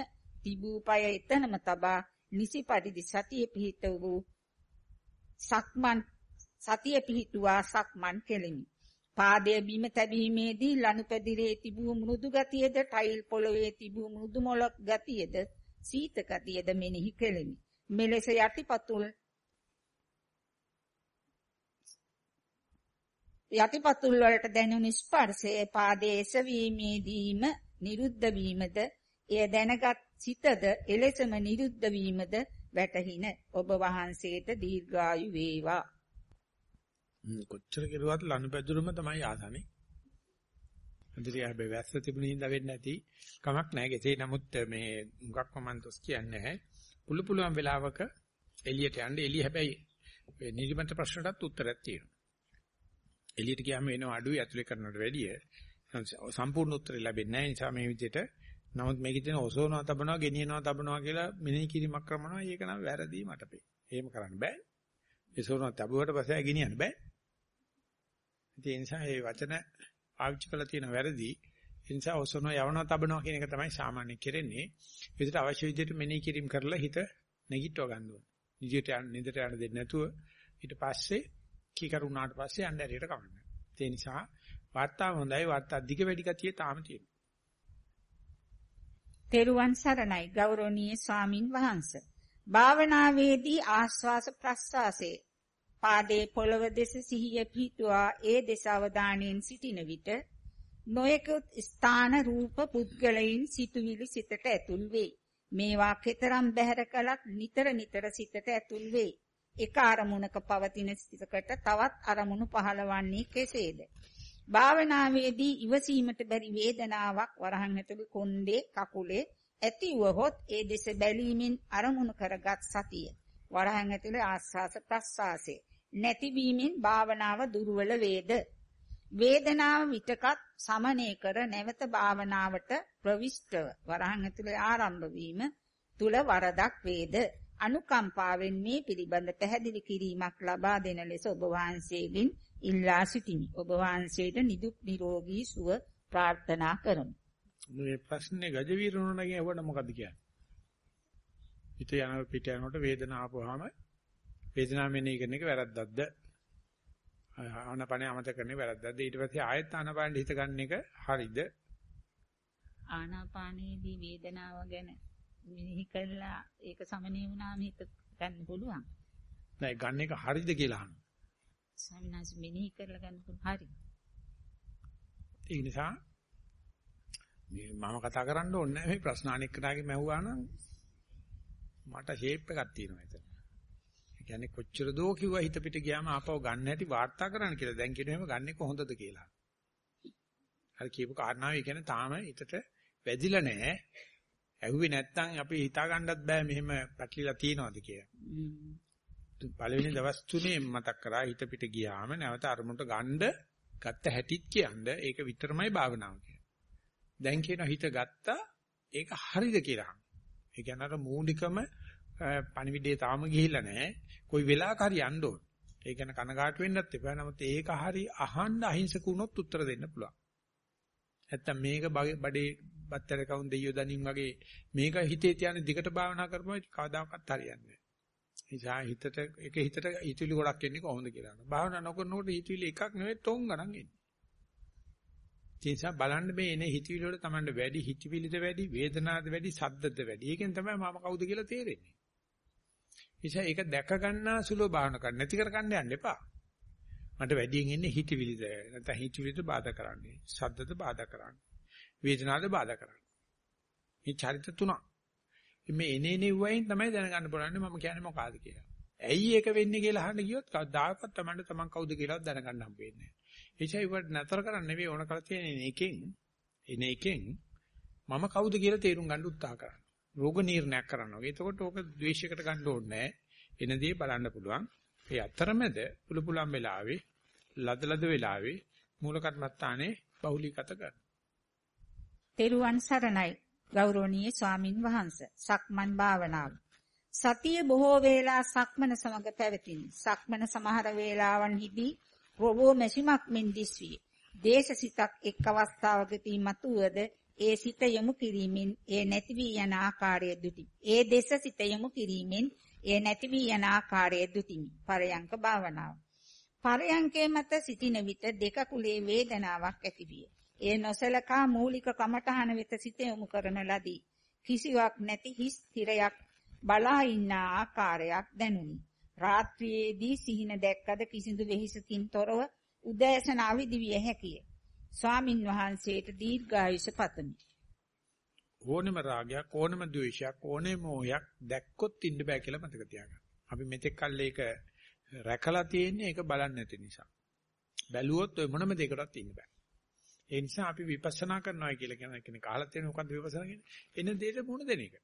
තිබූ පාය එතනම තබා නිසි පරිදි සතිය පිහිට වූ සක්මන් සතිය පිහිටුවා සක්මන් කෙලිමි. පාදයේ බිම තැබීමේදී ලනුපැදිරේ තිබූ මෘදු ගතියද ටයිල් පොළවේ තිබූ මෘදු මොලක් ගතියද සීත ගතියද මෙනෙහි කෙලිමි. මෙලෙස යටිපතුල් යටිපතුල් වලට දැනුණු ස්පර්ශයේ පාදයේ එසවීමේදීම නිරුද්ධ වීමද එය දැනගත් සිතද එලෙසම නිරුද්ධ වීමද වැටහින ඔබ වහන්සේට දීර්ඝායු වේවා කොච්චර කෙරුවත් ලනුපැදුරම තමයි ආසනේ. අන්තිරිය හැබැයි වැස්ස තිබුණේ හින්දා වෙන්නේ නැති කමක් නැහැ. කෙසේ නමුත් මේ මුගක් මම තොස් කියන්නේ නැහැ. පුළු පුළුවන් වෙලාවක එළියට යන්න එළිය හැබැයි මේ නිදිමත ප්‍රශ්නටත් උත්තරයක් තියෙනවා. එළියට ගියාම වෙනව අඩුයි ඇතුලේ කරනවට වැඩිය සම්පූර්ණ උත්තරය ලැබෙන්නේ නැහැ. නිසා මේ විදිහට නමුත් මේකේ තියෙන ඔසවනවා තබනවා ගෙනියනවා තබනවා කියලා මෙනෙහි කිරීමක් කරනවා. ඒක නම් වැරදි මට පේ. එහෙම කරන්න බෑ. ඔසවනවා තබුවට පස්සේ ගෙනියන්න බෑ. ඒ නිසා මේ වචන පාවිච්චි කරලා තියෙන වැරදි. ඒ නිසා ඔසවනවා යවනවා තබනවා කියන එක තමයි සාමාන්‍ය කෙරෙන්නේ. විදිහට අවශ්‍ය විදිහට මෙනෙහි කිරීම කරලා හිත නැගිටව ගන්න ඕනේ. නිදියට යන්න නිදට යන්න දෙන්නේ නැතුව ඊට පස්සේ කීකරුණාට පස්සේ යන්න ඇරියට කවන්න. ඒ නිසා වාර්තාව හොඳයි වාර්තා දිග වැඩි ගතිය තාම තියෙනවා. තෙරුවන් සරණයි ගෞරවනීය ස්වාමින් වහන්සේ. භාවනාවේදී ආස්වාස ප්‍රස්වාසයේ පාදයේ පොළව දෙස සිහිය පිහිටුවා ඒ දෙස අවධානයෙන් සිටින විට නොයෙකුත් ස්ථාන රූප පුද්ගලයන් සිතුවිලි සිතට ඇතුල් වේ. මේවා කතරම් බැහැර කලත් නිතර නිතර සිතට ඇතුල් වේ. එක අරමුණක පවතින සිතකට තවත් අරමුණු පහළවන්නේ කෙසේද? භාවනාවේදී ඉවසීමට බැරි වේදනාවක් වරහන් ඇතුළේ කොණ්ඩේ කකුලේ ඇති වහොත් ඒ දෙස බැලීමෙන් අරමුණු කරගත් සතිය. වරහන් ඇතුළේ ආස්වාස ප්‍රස්වාසයේ නැතිවීමෙන් භාවනාව දුර්වල වේද? වේදනාව විතකත් සමනය කර නැවත භාවනාවට ප්‍රවිෂ්ඨව වරහන් ඇතුළේ ආරම්භ වීම තුල වරදක් වේද? අනුකම්පාවෙන් මේ පිළිබඳ පැහැදිලි කිරීමක් ලබා දෙන ලෙස ඔබ වහන්සේගෙන් ඉල්ලා සිටිමි. ඔබ වහන්සේට නිදුක් නිරෝගී සුව ප්‍රාර්ථනා කරමි. මේ ප්‍රශ්නේ ගජවීරණෝණගේ වුණ මොකද්ද කියන්නේ? හිත යන පිට යනකොට වේදනාව ආපුවාම වේදනාව මෙනෙහි කරන එක වැරද්දක්ද? ආනපනේ අමතක කරන්නේ වැරද්දක්ද? ඊට පස්සේ ආයෙත් ආනපනේ හිත ගන්න එක හරිද? ආනාපානයේදී වේදනාව ගැන මෙනෙහි කළා ඒක සමනය වුණාම හිත ගන්න පුළුවන්. නෑ ගන්න එක හරිද කියලා අහනවා. ස්වාමිනාස් මෙනෙහි කරලා ගන්න පුළුවන් හරි. ඒ නිසා මේ මම කතා කරන්න ඕනේ නැහැ මේ ප්‍රශ්න අනෙක් කතාවකින් මැහුවා නම් මට ෂේප් එකක් තියෙනවා එතන. ඒ කියන්නේ කොච්චර දෝ කිව්වා හිත පිට ගියාම ආපහු ගන්න හැටි වාර්තා කරන්න කියලා. දැන් කියන එහෙම ගන්න එක හොඳද කියලා. හරි කියපු කාරණාව කියන්නේ තාම හිතට වැදිලා නැහැ. ඇහුවේ නැත්නම් අපි හිතා ගන්නත් බෑ මෙහෙම පැටලිලා තියනවාද කියලා. පළවෙනි දවස් තුනේ මතක් කරා හිත පිට ගියාම නැවත අරමුණට ගන්න ගත්ත හැටිත් කියන්නේ ඒක විතරමයි භාවනාව කියන්නේ. දැන් කියනවා හිත ගත්තා ඒක හරිද කියලා. ඒ කියන්නේ අර මූලිකම පණිවිඩේ තාම ගිහිල්ලා නැහැ. කොයි වෙලාවක හරි යන්න ඕන. ඒ කියන්නේ කනගාටු වෙන්නත් එපා. නමුත් ඒක හරි අහන්න අහිංසක වුණොත් උත්තර දෙන්න පුළුවන්. නැත්තම් මේක බඩේ බත්තර කවුන් දෙයියෝ දනින් වගේ මේක හිතේ තියාන දිගට භාවනා කරපුවා කවදාකවත් හරියන්නේ නැහැ. නිසා හිතට එක හිතට හිතවිලි ගොඩක් එන්නේ කොහොමද කියලා. භාවනා නොකරනකොට හිතවිලි එකක් නෙවෙයි තොන් ගණන් එන්නේ. ඒ නිසා බලන්න මේ එන හිතවිලි වල Tamande වැඩි හිතවිලිද වැඩි වේදනාවද වැඩි සද්දද වැඩි. ඒකෙන් තමයි මම කවුද කියලා තේරෙන්නේ. නිසා ඒක දැක ගන්නා සුලෝ භාවනා කරන්න නැති කර ගන්න යන්න එපා. මට වැඩියෙන් එන්නේ හිතවිලිද නැත්නම් හිතවිලිද බාධා කරන්නේ. සද්දද බාධා කරන්නේ. වේදනාවද බාධා කරන්නේ. මේ චරිත තුනක්. මේ එනේ නෙව්වයින් තමයි දැනගන්න පුළුවන් මම කියන්නේ මොකද්ද කියලා. ඇයි ඒක වෙන්නේ කියලා අහන්න ගියොත් කවදාකවත් Tamanට Taman කවුද කියලා දැනගන්න හම්බ වෙන්නේ නැහැ. ඒචයි වට නතර කරන්න නෙවෙයි ඕන කරලා තියෙන එකෙන් එන එකෙන් මම කවුද කියලා තේරුම් ගන්න උත්සාහ කරන්න. රෝග නිర్ణයක් කරනවා. එතකොට ඕක ද්වේෂයකට ගන්න ඕනේ නැහැ. එනදී බලන්න පුළුවන්. ඒ අතරමැද පුළු පුළුවන් වෙලාවේ ලදලද වෙලාවේ මූල කර්මත්තානේ බහුලීගත කරනවා. තෙරුවන් සරණයි. ගෞරවනීය ස්වාමින් වහන්සේ සක්මන් භාවනාව. සතිය බොහෝ වේලා සක්මන සමග පැවතිනි. සක්මන සමහර වේලාවන්හිදී රොබෝ මැසිමක් මෙන් දිස්විය දේශසිතක් එක් අවස්ථාවකදී මතුවද ඒ සිත යොමු කිරීමෙන් ඒ නැති වී යන ආකාරය දුටි. ඒ දේශ සිත යොමු කිරීමෙන් ඒ නැති වී යන ආකාරය දුටිමි පරයන්ක භාවනාව. පරයන්කේ මත සිටින විට දෙක කුලේ වේදනාවක් ඇතිවිය ඒ නොසලකා මූලික කමඨහන වෙත සිත යොමු කරන ලදී. කිසිවක් නැති හිස් තිරයක් බලා ඉන්න ආකාරයක් දැනුනි. රාත්‍රියේදී සිහින දැක්කද කිසිදු වෙහිසකින් තොරව උදෑසන අවිදිවිය හැකිය. ස්වාමින් වහන්සේට දීර්ඝායුෂ පතමි. ඕනෙම රාගයක් ඕනෙම ද්වේෂයක් ඕනෙම මොහයක් දැක්කොත් ඉන්න බෑ කියලා මතක තියාගන්න. අපි මෙතෙක් කල් ඒක රැකලා තියෙන්නේ ඒක බලන්නේ නැති නිසා. බැලුවොත් ඔය මොනම දෙයකටවත් ඉන්න බෑ. ඒ නිසා අපි විපස්සනා කරනවා කියලා කියන කෙනෙක් අහලා තියෙන මොකද්ද විපස්සනා කියන්නේ? එන දෙයට මුණ දෙන එක.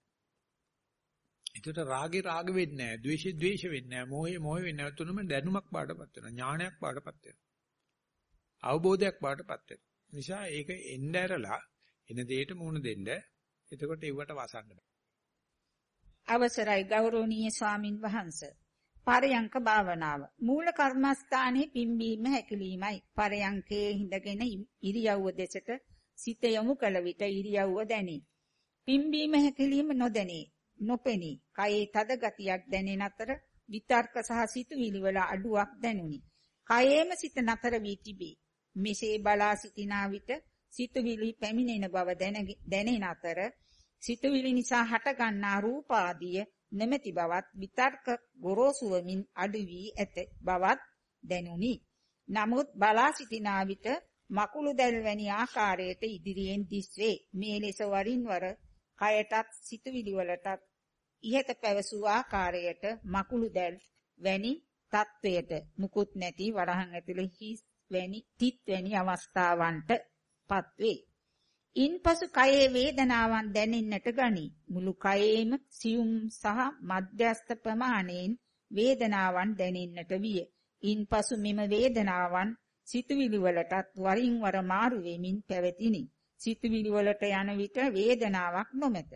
ඒකට රාගේ රාග වෙන්නේ නැහැ, ද්වේෂේ ද්වේෂ වෙන්නේ නැහැ, මෝහේ මෝහ වෙන්නේ නැහැ. තුනම දැනුමක් බාටපත් වෙනවා, ඥානයක් බාටපත් වෙනවා. අවබෝධයක් බාටපත් වෙනවා. නිසා ඒක එන්න ඇරලා එන දෙයට මුහුණ දෙන්න. එතකොට ඒවට වසන්න බෑ. අවසරයි ගෞරවනීය ස්වාමින් වහන්සේ. පරයන්ක භාවනාව. මූල කර්මස්ථානයේ පිම්බීම හැකිලීමයි. පරයන්කේ හිඳගෙන ඉරියව්ව දෙසට සිත යොමු කළ විට ඉරියව්ව දැනේ. පිම්බීම හැකිලීම නොදැනේ. නොපෙනී. කයේ තද ගතියක් දැනෙන අතර විතර්ක සහ සිතුවිලි වල අඩුවක් දැනුනි. කයේම සිත නතර වී තිබේ. මෙසේ බලා සිටිනා විට සිතුවිලි පැමිණෙන බව දැනෙන අතර සිතුවිලි නිසා හටගන්නා රූප ආදිය නැමැති බවත් විතර්ක ගොරෝසුවමින් අඩු වී ඇත බවත් දැනුනි. නමුත් බලා සිටිනා විට මකුළු දැල් වැනි ආකාරයට ඉදිරියෙන් දිස්වේ. මේ ලෙස වරින් වර කයටත් සිතුවිලි වලටත් ඉහත පැවසූ ආකාරයට මකුළු දැල් වැනි තත්වයට මුකුත් නැති වරහන් ඇතුලේ හිස් වැනි තිත් වැනි අවස්ථාවන්ට පත්වේ. ඉන්පසු කයේ වේදනාවන් දැනෙන්නට ගනී. මුළු කයේම සියුම් සහ මධ්‍යස්ථ ප්‍රමාණයෙන් වේදනාවන් දැනෙන්නට විය. ඉන්පසු මෙම වේදනාවන් සිතුවිලි වලටත් වරින් වර මාරු වෙමින් පැවතිනි. සිතුවිලි වලට යන විට වේදනාවක් නොමැත.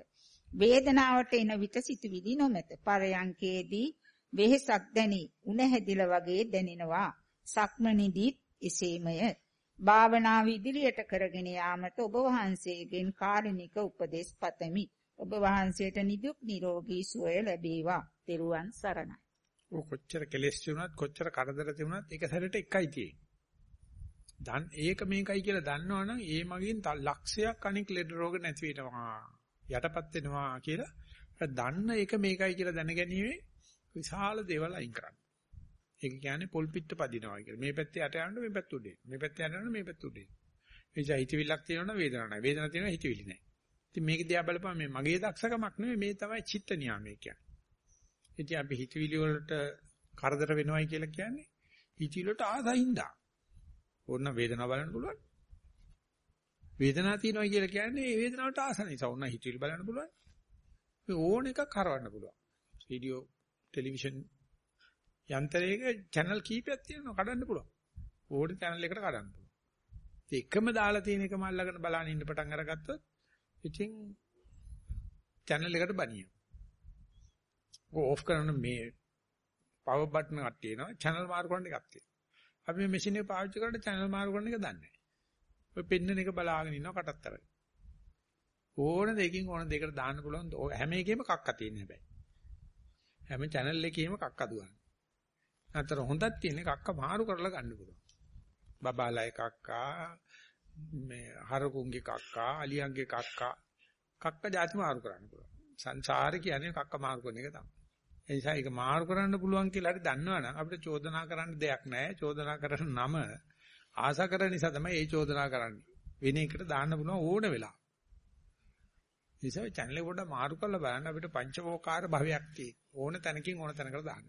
වේදනාවට එන විට සිතුවිලි නොමැත. පරයන්කේදී වෙහෙසක් දැනි. උණ හැදිලා වගේ දැනෙනවා. සක්මනිදිත් එසේමය. භාවනාව ඉදිරියට කරගෙන යාමට ඔබ වහන්සේගෙන් කාරුණික උපදෙස් පතමි. ඔබ වහන්සේට නිදුක් නිරෝගී සුවය ලැබේවා. ත්වන් සරණයි. ඔය කොච්චර කෙලෙස් තිබුණත් කොච්චර කරදර තිබුණත් එක සැරේට එකයි තියෙන්නේ. දැන් ඒක මේකයි කියලා දන්නවනම් ඒ මගින් ලක්ෂයක් අනික් ලෙඩ රෝග නැති වෙනවා. යටපත් වෙනවා කියලා දන්න එක මේකයි කියලා දැනගැනීමේ විශාල දේවල් අයින් කරන්න. ඒක කියන්නේ පොල් පිට පදිනවා කියලා. මේ පැත්තේ යට යනකොට මේ පැත්ත උඩේ. මේ පැත්තේ යනකොට මේ පැත්ත උඩේ. එනිසා හිතවිල්ලක් තියෙනවනම් වේදනාවක් නැහැ. වේදනාවක් තියෙනවා හිතවිලි නැහැ. ඉතින් මේක දිහා බලපුවම මේ මගේ දක්ෂකමක් නෙමෙයි මේ තමයි චිත්ත නියාමය කියන්නේ. ඉතින් අපි හිතවිලි වලට කරදර වෙනවයි කියලා කියන්නේ හිතවිලි වලට ආසයින්දා. ඕන්න වේදනාව බලන්න පුළුවන්. වේදනාව තියෙනවා කියලා කියන්නේ ඒ වේදනාවට ආස නිසා ඕන්න හිතවිලි බලන්න පුළුවන්. මේ ඕන එකක් හරවන්න පුළුවන්. වීඩියෝ ටෙලිවිෂන් යන්ත්‍රයක channel කීපයක් තියෙනවා කඩන්න පුළුවන්. ඕනේ channel එකට කඩන්න පුළුවන්. ඒකම දාලා තියෙන එකම අල්ලගෙන බලන්න ඉන්න පටන් අරගත්තොත් ඉතින් channel එකට බනියන. ඔය ඔෆ් කරන මේ power button එකක් තියෙනවා channel මාරු කරන්න එකක් තියෙනවා. අපි මේ මැෂින් එක පාවිච්චි කරලා channel මාරු කරන එක දන්නේ නැහැ. ඔය පෙන්නන එක බලාගෙන ඉන්නවා කටත් අරගෙන. ඕන දෙකින් ඕන දෙකට දාන්න පුළුවන් හැම එකෙම කක්ක තියෙන හැබැයි. හැම channel එකේම කක්ක දුවන. අතර හොඳක් තියෙන කක්ක මාරු කරලා ගන්න පුළුවන්. බබාලා කක්කා මේ හරකුන්ගේ කක්කා අලියන්ගේ කක්කා කක්ක જાති මාරු කරන්න පුළුවන්. සංසාරේ කියන්නේ කක්ක මාරු කරන එක තමයි. ඒ නිසා ඒක මාරු කරන්න පුළුවන් කියලා හරි දන්නවනම් අපිට චෝදනා කරන්න දෙයක් නැහැ. චෝදනා කරන නම ආශා කරන නිසා තමයි ඒ චෝදනා කරන්නේ. වෙන එකට දාන්න පුළුවන් ඕන වෙලාව. නිසා channel එක පොඩ්ඩක් මාරු කරලා බලන්න අපිට පංචවෝකාර භවයක් තියෙන. ඕන තැනකින් ඕන තැනකට දාන්න.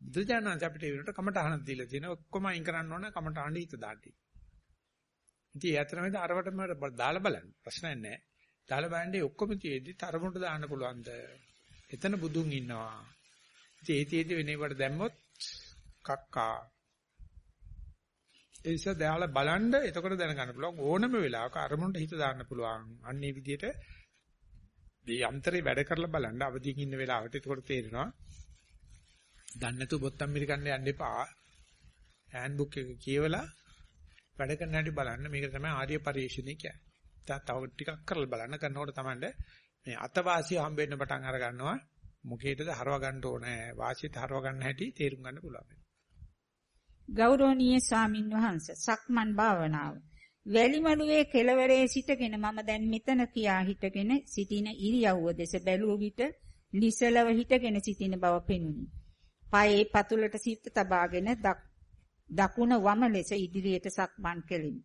බුදුජානක අපිට ඒ වෙනකොට කමටහනක් දීලා තියෙනවා. ඔක්කොම අයින් කරන්න ඕන කමටහන හිත දාන්න. ඉතින් ඒ අතරමැද අරවටම දාලා බලන්න. ප්‍රශ්නයක් නැහැ. දාලා බලන්නේ ඔක්කොම තියෙද්දි තරමුට දාන්න පුළුවන්ද? එතන බුදුන් ඉන්නවා. ඉතින් ඒ තියෙද්දි වෙනේවට දැම්මොත් කක්කා. ඒ නිසා දාලා බලන්න එතකොට දැනගන්න පුළුවන් ඕනම වෙලාවක අරමුණට හිත දාන්න පුළුවන්. අන්න ඒ විදිහට මේ යන්ත්‍රේ වැඩ කරලා බලන්න අවදිින් ඉන්න වෙලාවට එතකොට තේරෙනවා දන්නේ නැතුව බොත්තම් මිරිකන්න යන්න එපා. හෑන්ඩ් බුක් එක කියවලා වැඩ කරන හැටි බලන්න. මේක තමයි ආර්ය පරිශ්‍රණය කියන්නේ. තව ටිකක් කරලා බලන්න කරනකොට තමයි මේ අතවාසිය හම්බෙන්න පටන් අර ගන්නවා. මොකේදද හරව ගන්න ඕනේ. වාසියට හරව ගන්න හැටි තේරුම් ගන්න පුළුවන්. ගෞරවනීය ස්වාමින් වහන්සේ සක්මන් භාවනාව වැලිමඩුවේ කෙළවරේ සිටගෙන මම දැන් මෙතන කියා හිටගෙන සිටින ඉරියව්ව දෙස බැලුව විට ලිසලව හිටගෙන සිටින බව පෙනුනි. පායේ පතුලට සිත තබාගෙන දකුණ වම ලෙස ඉදිරියට සක්මන් කෙලිමි.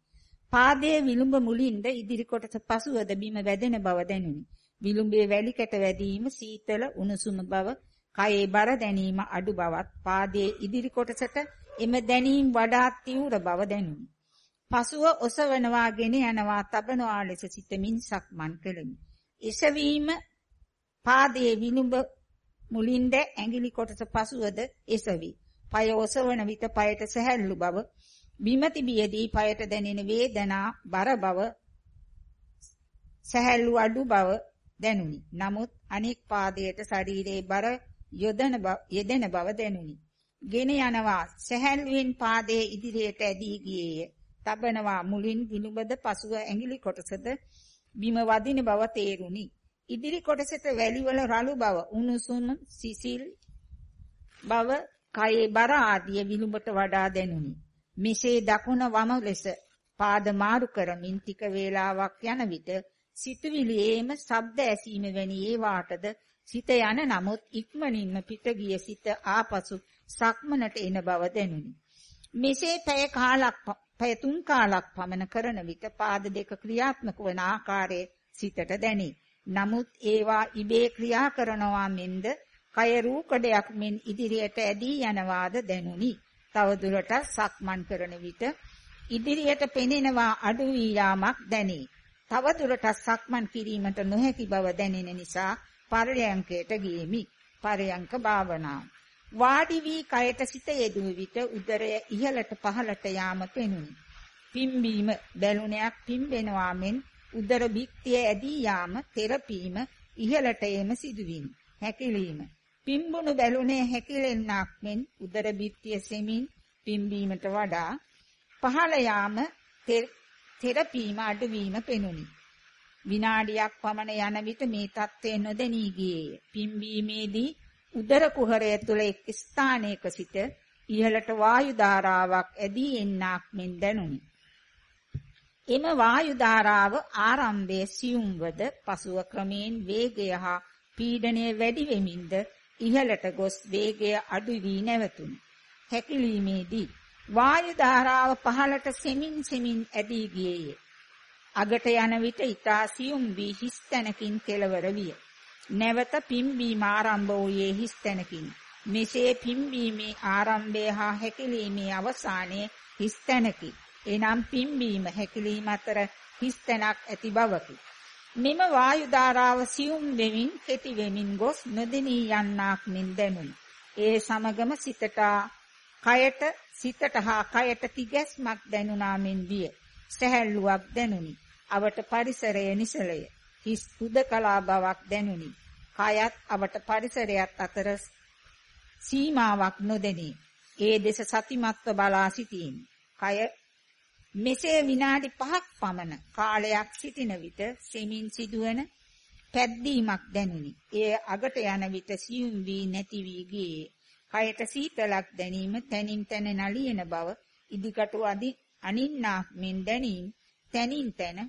පාදයේ විලුඹ මුලින්ද ඉදිරි කොටස පසුවද බිම වැදෙන බව දැනුනි. විලුඹේ වැලි කැට වැදීම සීතල උණුසුම බව, කයේ බර දැනීම අඩු බවත්, පාදයේ ඉදිරි කොටසට එම දැනීම වඩා තීව්‍ර බව දැනුනි. පසුව ඔසවනවාගෙන යනවා තබනවා ලෙස සිතමින් සක්මන් කෙලිමි. එසවීම පාදයේ විලුඹ මුලින්ද ඇඟිලි කොටස පසුවද එසවි. পায় ඔසවන විට পায়ට සැහැල්ලු බව, බිම තිබියදී পায়ට දැනෙන වේදනා බර බව, සැහැල්ලු අඩු බව දැනුනි. නමුත් අනෙක් පාදයට ශරීරයේ බර යොදන යෙදෙන බව දැනුනි. ගෙන යනවා සැහැල්ලුවෙන් පාදයේ ඉදිරියට ඇදී ගියේය. තබනවා මුලින් විනුබද පසුව ඇඟිලි කොටසද බිම වදින බව තේරුනි. ඉදිරි කොටසට වැලිවල රළු බව උණුසුම් සිසිල් බව කයේ බර ආදිය විනුබට වඩා දැනුනි. මෙසේ දකුණ වම ලෙස පාද මාරු කරමින් ටික වේලාවක් යන විට සිතුවිලියේම ශබ්ද ඇසීම වැනි ඒ වාටද සිත යන නමුත් ඉක්මනින්ම පිට ගිය සිත ආපසු සක්මනට එන බව දැනුනි. මෙසේ පැය කාලක් පැය තුන් කාලක් පමණ කරන විට පාද දෙක ක්‍රියාත්මක වන ආකාරයේ සිතට දැනේ. නමුත් ඒවා ඉබේ ක්‍රියා කරනවා මෙන්ද කය රූකඩයක් මෙන් ඉදිරියට ඇදී යනවාද දැනුනි. තවදුරටත් සක්මන් කරන විට ඉදිරියට පෙනෙනවා අඩු වී යාමක් දැනේ. තවදුරටත් සක්මන් කිරීමට නොහැකි බව දැනෙන නිසා පරයන්කයට ගියෙමි. පරයන්ක භාවනාව. වාඩි වී කයට සිත යෙදුව විට උදරය ඉහළට පහළට යාම පෙනුනි. පිම්බීම බැලුණයක් පිම්බෙනවා මෙන් උදර බිත්තිය ඇදී යාම තෙරපීම ඉහළට එම සිදුවීම. හැකිලීම. පිම්බුණු බැලුනේ හැකිලෙන්නක් මෙන් උදර බිත්තිය සෙමින් පිම්බීමට වඩා පහළ යාම තෙරපීම අඩුවීම පෙනුනි. විනාඩියක් පමණ යන විට මේ தත්ත්වය නොදැනී ගියේය. පිම්බීමේදී උදර කුහරය තුළ එක් ස්ථානයක සිට ඉහළට වායු ධාරාවක් ඇදී එන්නක් මෙන් දැනුනි. එම වායු ධාරාව ආරම්භයේ සියුම්වද පසුව ක්‍රමයෙන් වේගය හා පීඩනය වැඩි වෙමින්ද ඉහළට ගොස් වේගය අඩු වී නැවතුණි. හැකිලීමේදී වායු ධාරාව පහළට සෙමින් සෙමින් ඇදී ගියේය. අගට යන විට ඊතා සියුම් වී හිස් තැනකින් කෙලවර විය. නැවත පිම්බීම ආරම්භ වූයේ හිස් තැනකින්. මෙසේ පිම්බීමේ ආරම්භය හා හැකිලීමේ අවසානයේ හිස් තැනකි. එනම් පිම්බීම හැකිලීම අතර හිස් තැනක් ඇති බවකි. මෙම වායු ධාරාව සියුම් වෙමින් කෙටි වෙමින් ගොස් නොදෙනී යන්නක් මෙන් දැනුනි. ඒ සමගම සිතට කයට සිතට හා කයට තිගැස්මක් දැනුණා මෙන් විය. සැහැල්ලුවක් දැනුනි. අවට පරිසරය නිසලය. හිස් හුදකලා බවක් දැනුනි. කයත් අවට පරිසරයත් අතර සීමාවක් නොදෙනී. ඒ දෙස සතිමත්ව බලා සිටීමි. කය මෙසේ විනාඩි 5ක් පමණ කාලයක් සිටින විට සෙමින් සිදුවන පැද්දීමක් දැනුනි. එය අගට යන විට සියුම් වී නැති වී ගියේ. කයට සීතලක් දැනීම තනින් තන නලියන බව ඉදිකටු අදි අනින්නාක් මෙන් දැනීම තනින් තන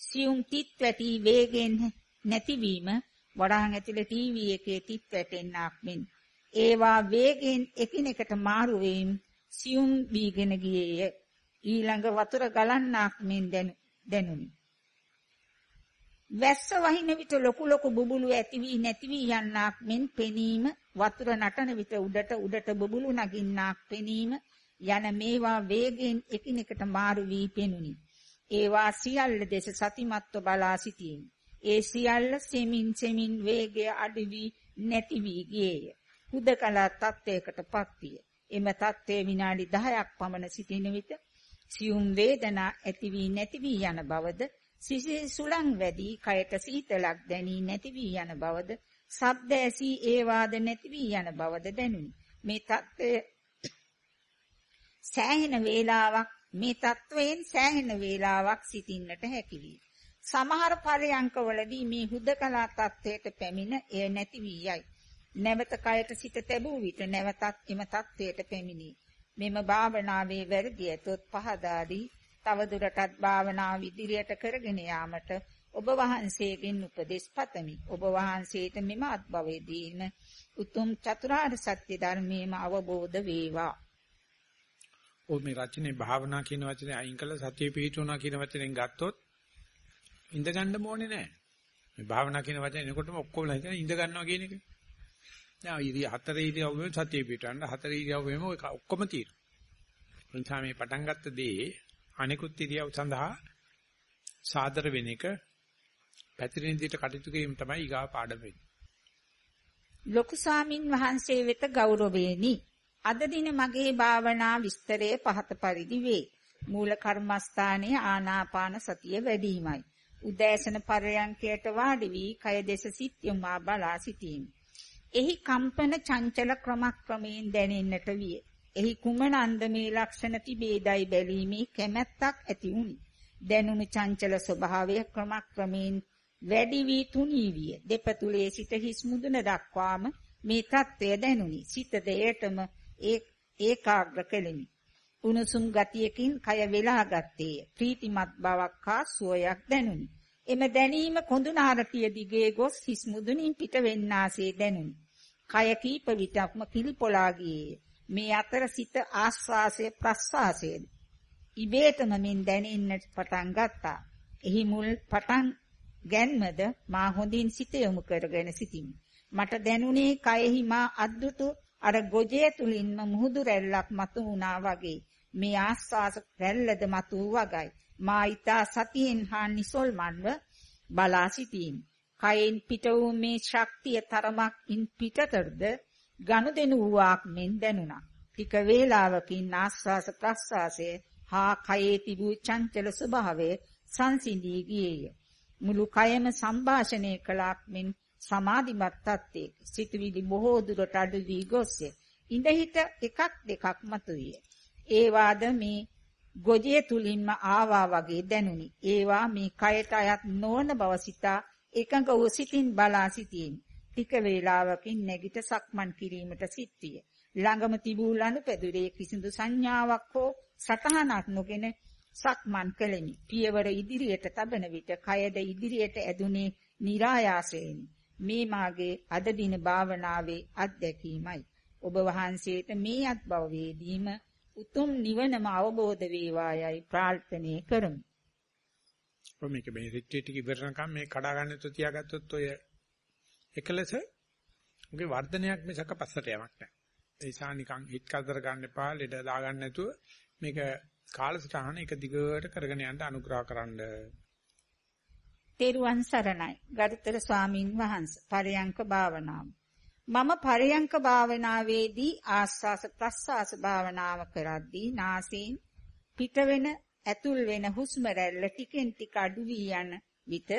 සියුම් තිත් වැටි වේගෙන් නැතිවීම වඩාන් ඇතුලේ ටීවී එකේ තිත් වැටෙන්නක් මෙන් ඒවා වේගෙන් එකිනෙකට මාරු වීම සියුම් වීගෙන ගියේය ඊළඟ වතුර ගලන්නක් මෙන් දැනුනි වැස්ස වහින විට ලොකු ලොකු බුබුලු ඇති වී නැති වී යන්නක් මෙන් පෙනීම වතුර නටන විට උඩට උඩට බුබුලු නගින්නක් පෙනීම යන මේවා වේගයෙන් එකිනෙකට මාරු වී පෙනුනි. ඒවා සියල්ල දෙස සතිමත්ව බලා සිටීම. ඒ සියල්ල සෙමින් සෙමින් වේගය අඩු වී නැති වී ගියේය. හුදකලා තත්වයකටපත් විය. එම තත්වයේ විනාඩි 10ක් පමණ සිටින විට සියුම් වේදනා ඇති වී නැති වී යන බවද සිසිල් සුලං වැඩි කයට සීතලක් දැනී නැති වී යන බවද ශබ්ද ඇසී ඒ වාද නැති වී යන බවද දැනුනි. මේ தත්ත්වය සෑහෙන වේලාවක් මේ தත්වයෙන් සෑහෙන වේලාවක් සිටින්නට හැකියි සමහර පරයන්කවලදී මේ හුදකලා தත්වයට පැමිණ එය නැති වී යයි. නැවත කයට සිට තැබූ විට නැවතත් එම தත්වයට පැමිණේ. මෙම භාවනාවේ වැරදි ඇතොත් පහදාදී තවදුරටත් භාවනාව ඉදිරියට කරගෙන යාමට ඔබ වහන්සේගෙන් උපදෙස් පතමි. ඔබ වහන්සේට මෙම අත්භවයේදීම උතුම් චතුරාර්ය සත්‍ය ධර්මයේම අවබෝධ වේවා. ඔය මේ රචනයේ භාවනා කියන වචනේ අයින් කළා සතිය පිහිටුණා කියන වචනෙන් ගත්තොත් ඉඳ ගන්න ඕනේ නැහැ. මේ භාවනා කියන වචනේ එනකොටම ඔක්කොම හිතන ඉඳ ගන්නවා කියන එක. දැන් ඉතින් හතර ඉරියව්වෙම සතිය පිහිටවන්න හතර ඉරියව්වෙම ඔක්කොම තියෙනවා. එනිසා මේ පටන් ගත්ත දේ අනිකුත් ඉරියව් සඳහා සාදර වෙන එක පැතිරෙන විදිහට කටයුතු කිරීම තමයි ඊගා පාඩම වෙන්නේ. ලොකු ස්වාමින් වහන්සේ වෙත ගෞරවේනි. අද දින මගේ භාවනා විස්තරය පහත පරිදි වේ. මූල කර්මස්ථානයේ ආනාපාන සතිය වැඩිමයි. උදෑසන පරයන්කයට වාඩි වී කය දෙස සිත් යොමා බලා සිටීම. එහි කම්පන චංචල ක්‍රමක්‍රමයෙන් දැනෙන්නට විය. එහි කුමන අන්දමේ ලක්ෂණ තිබේදයි බැලීමේ කැමැත්තක් ඇති වුනි. දැනුණු චංචල ස්වභාවය ක්‍රමක්‍රමයෙන් වැඩි වී තුනී විය. දෙපතුලේ සිට හිස් මුදුන දක්වාම මේ தත්වය දැනුනි. සිත දෙයටම ඒකාග්‍ර කෙලිමි. උණුසුම් ගතියකින් කය වෙලා ගත්තේය. ප්‍රීතිමත් බවක් හා සුවයක් දැනුනි. එම දැනීම කොඳුනාරටිය දිගේ ගොස් හිස් මුදුනින් පිට වෙන්නාසේ දැනුනි. කය කීප විටක්ම කිලිපොලා ගියේ. මේ අතර සිත ආස්වාසය ප්‍රස්වාසයේද ඉබේටම මින් දැනෙන්නට පටන් ගත්තා. එහි මුල් පටන් ගැන්මද මා හොඳින් සිත යොමු කරගෙන සිටිමි. මට දැනුනේ කයෙහි මා අද්දුටු අර ගොජේ තුලින්ම මුහුදු රැල්ලක් මතු වුණා වගේ. මේ ආස්වාස රැල්ලද මතු වගයි. මා ඊතා සතියෙන් හා නිසල්මන්ව බලා සිටීමි. කයෙන් පිට වූ මේ ශක්තිය තරමක් ඉන් පිටතරද ගනුදෙනු වූාක් මෙන් දැනුණා. ටික වේලාවකින් ආස්වාස ප්‍රස්වාසයේ හා කයේ තිබූ චංචල ස්වභාවය සංසිඳී ගියේය. මුළු කයම සංభాෂණය කළාක් මෙන් සමාධිමත් තත්ත්වයක සිටවිලි බොහෝ දුරට අඩු වී ගොස්ය. ඉඳහිට එකක් දෙකක් මතුවිය. ඒ වාද මේ ගොජේ තුලින්ම ආවා වගේ දැනුනි. ඒවා මේ කයට අයත් නොවන බව සිතා එකඟ වූ සිතින් බලා සිටීමි. ටික වේලාවකින් නැගිට සක්මන් කිරීමට සිත්විය. ළඟම තිබූ ලනුපැදුරේ කිසිදු සංඥාවක් හෝ සටහනක් නොගෙන සක්මන් කළෙමි. පියවර ඉදිරියට තබන විට කයද ඉදිරියට ඇදුනේ નિરાයාසයෙනි. මේ මාගේ අද දින භාවනාවේ අත්දැකීමයි. ඔබ වහන්සේට මේ අත්භවයේදීම උතුම් නිවනම අවබෝධ වේවායයි ප්‍රාර්ථනා කරමි. ඔය මේක මේ රිට්‍රීට් එක ඉවරනකම් මේ කඩා ගන්නත් තියාගත්තොත් ඔය එකලස උගේ වර්ධනයක් මිසක පස්සට යamak නැහැ. ඒ නිසා නිකන් හිට කතර ගන්න එපා ලෙඩ දා ගන්න නැතුව මේක කාලසටහන එක දිගට කරගෙන යන්න අනුග්‍රහ කරන්න. තෙරුවන් සරණයි. ගරුතර ස්වාමින් වහන්සේ පරයන්ක භාවනාව. මම පරයන්ක භාවනාවේදී ආස්වාස ප්‍රස්වාස භාවනාව කරද්දී නාසයෙන් පිටවෙන ඇතුල් වෙන හුස්ම රැල්ල ටිකෙන් ටික අඩු වී යන විට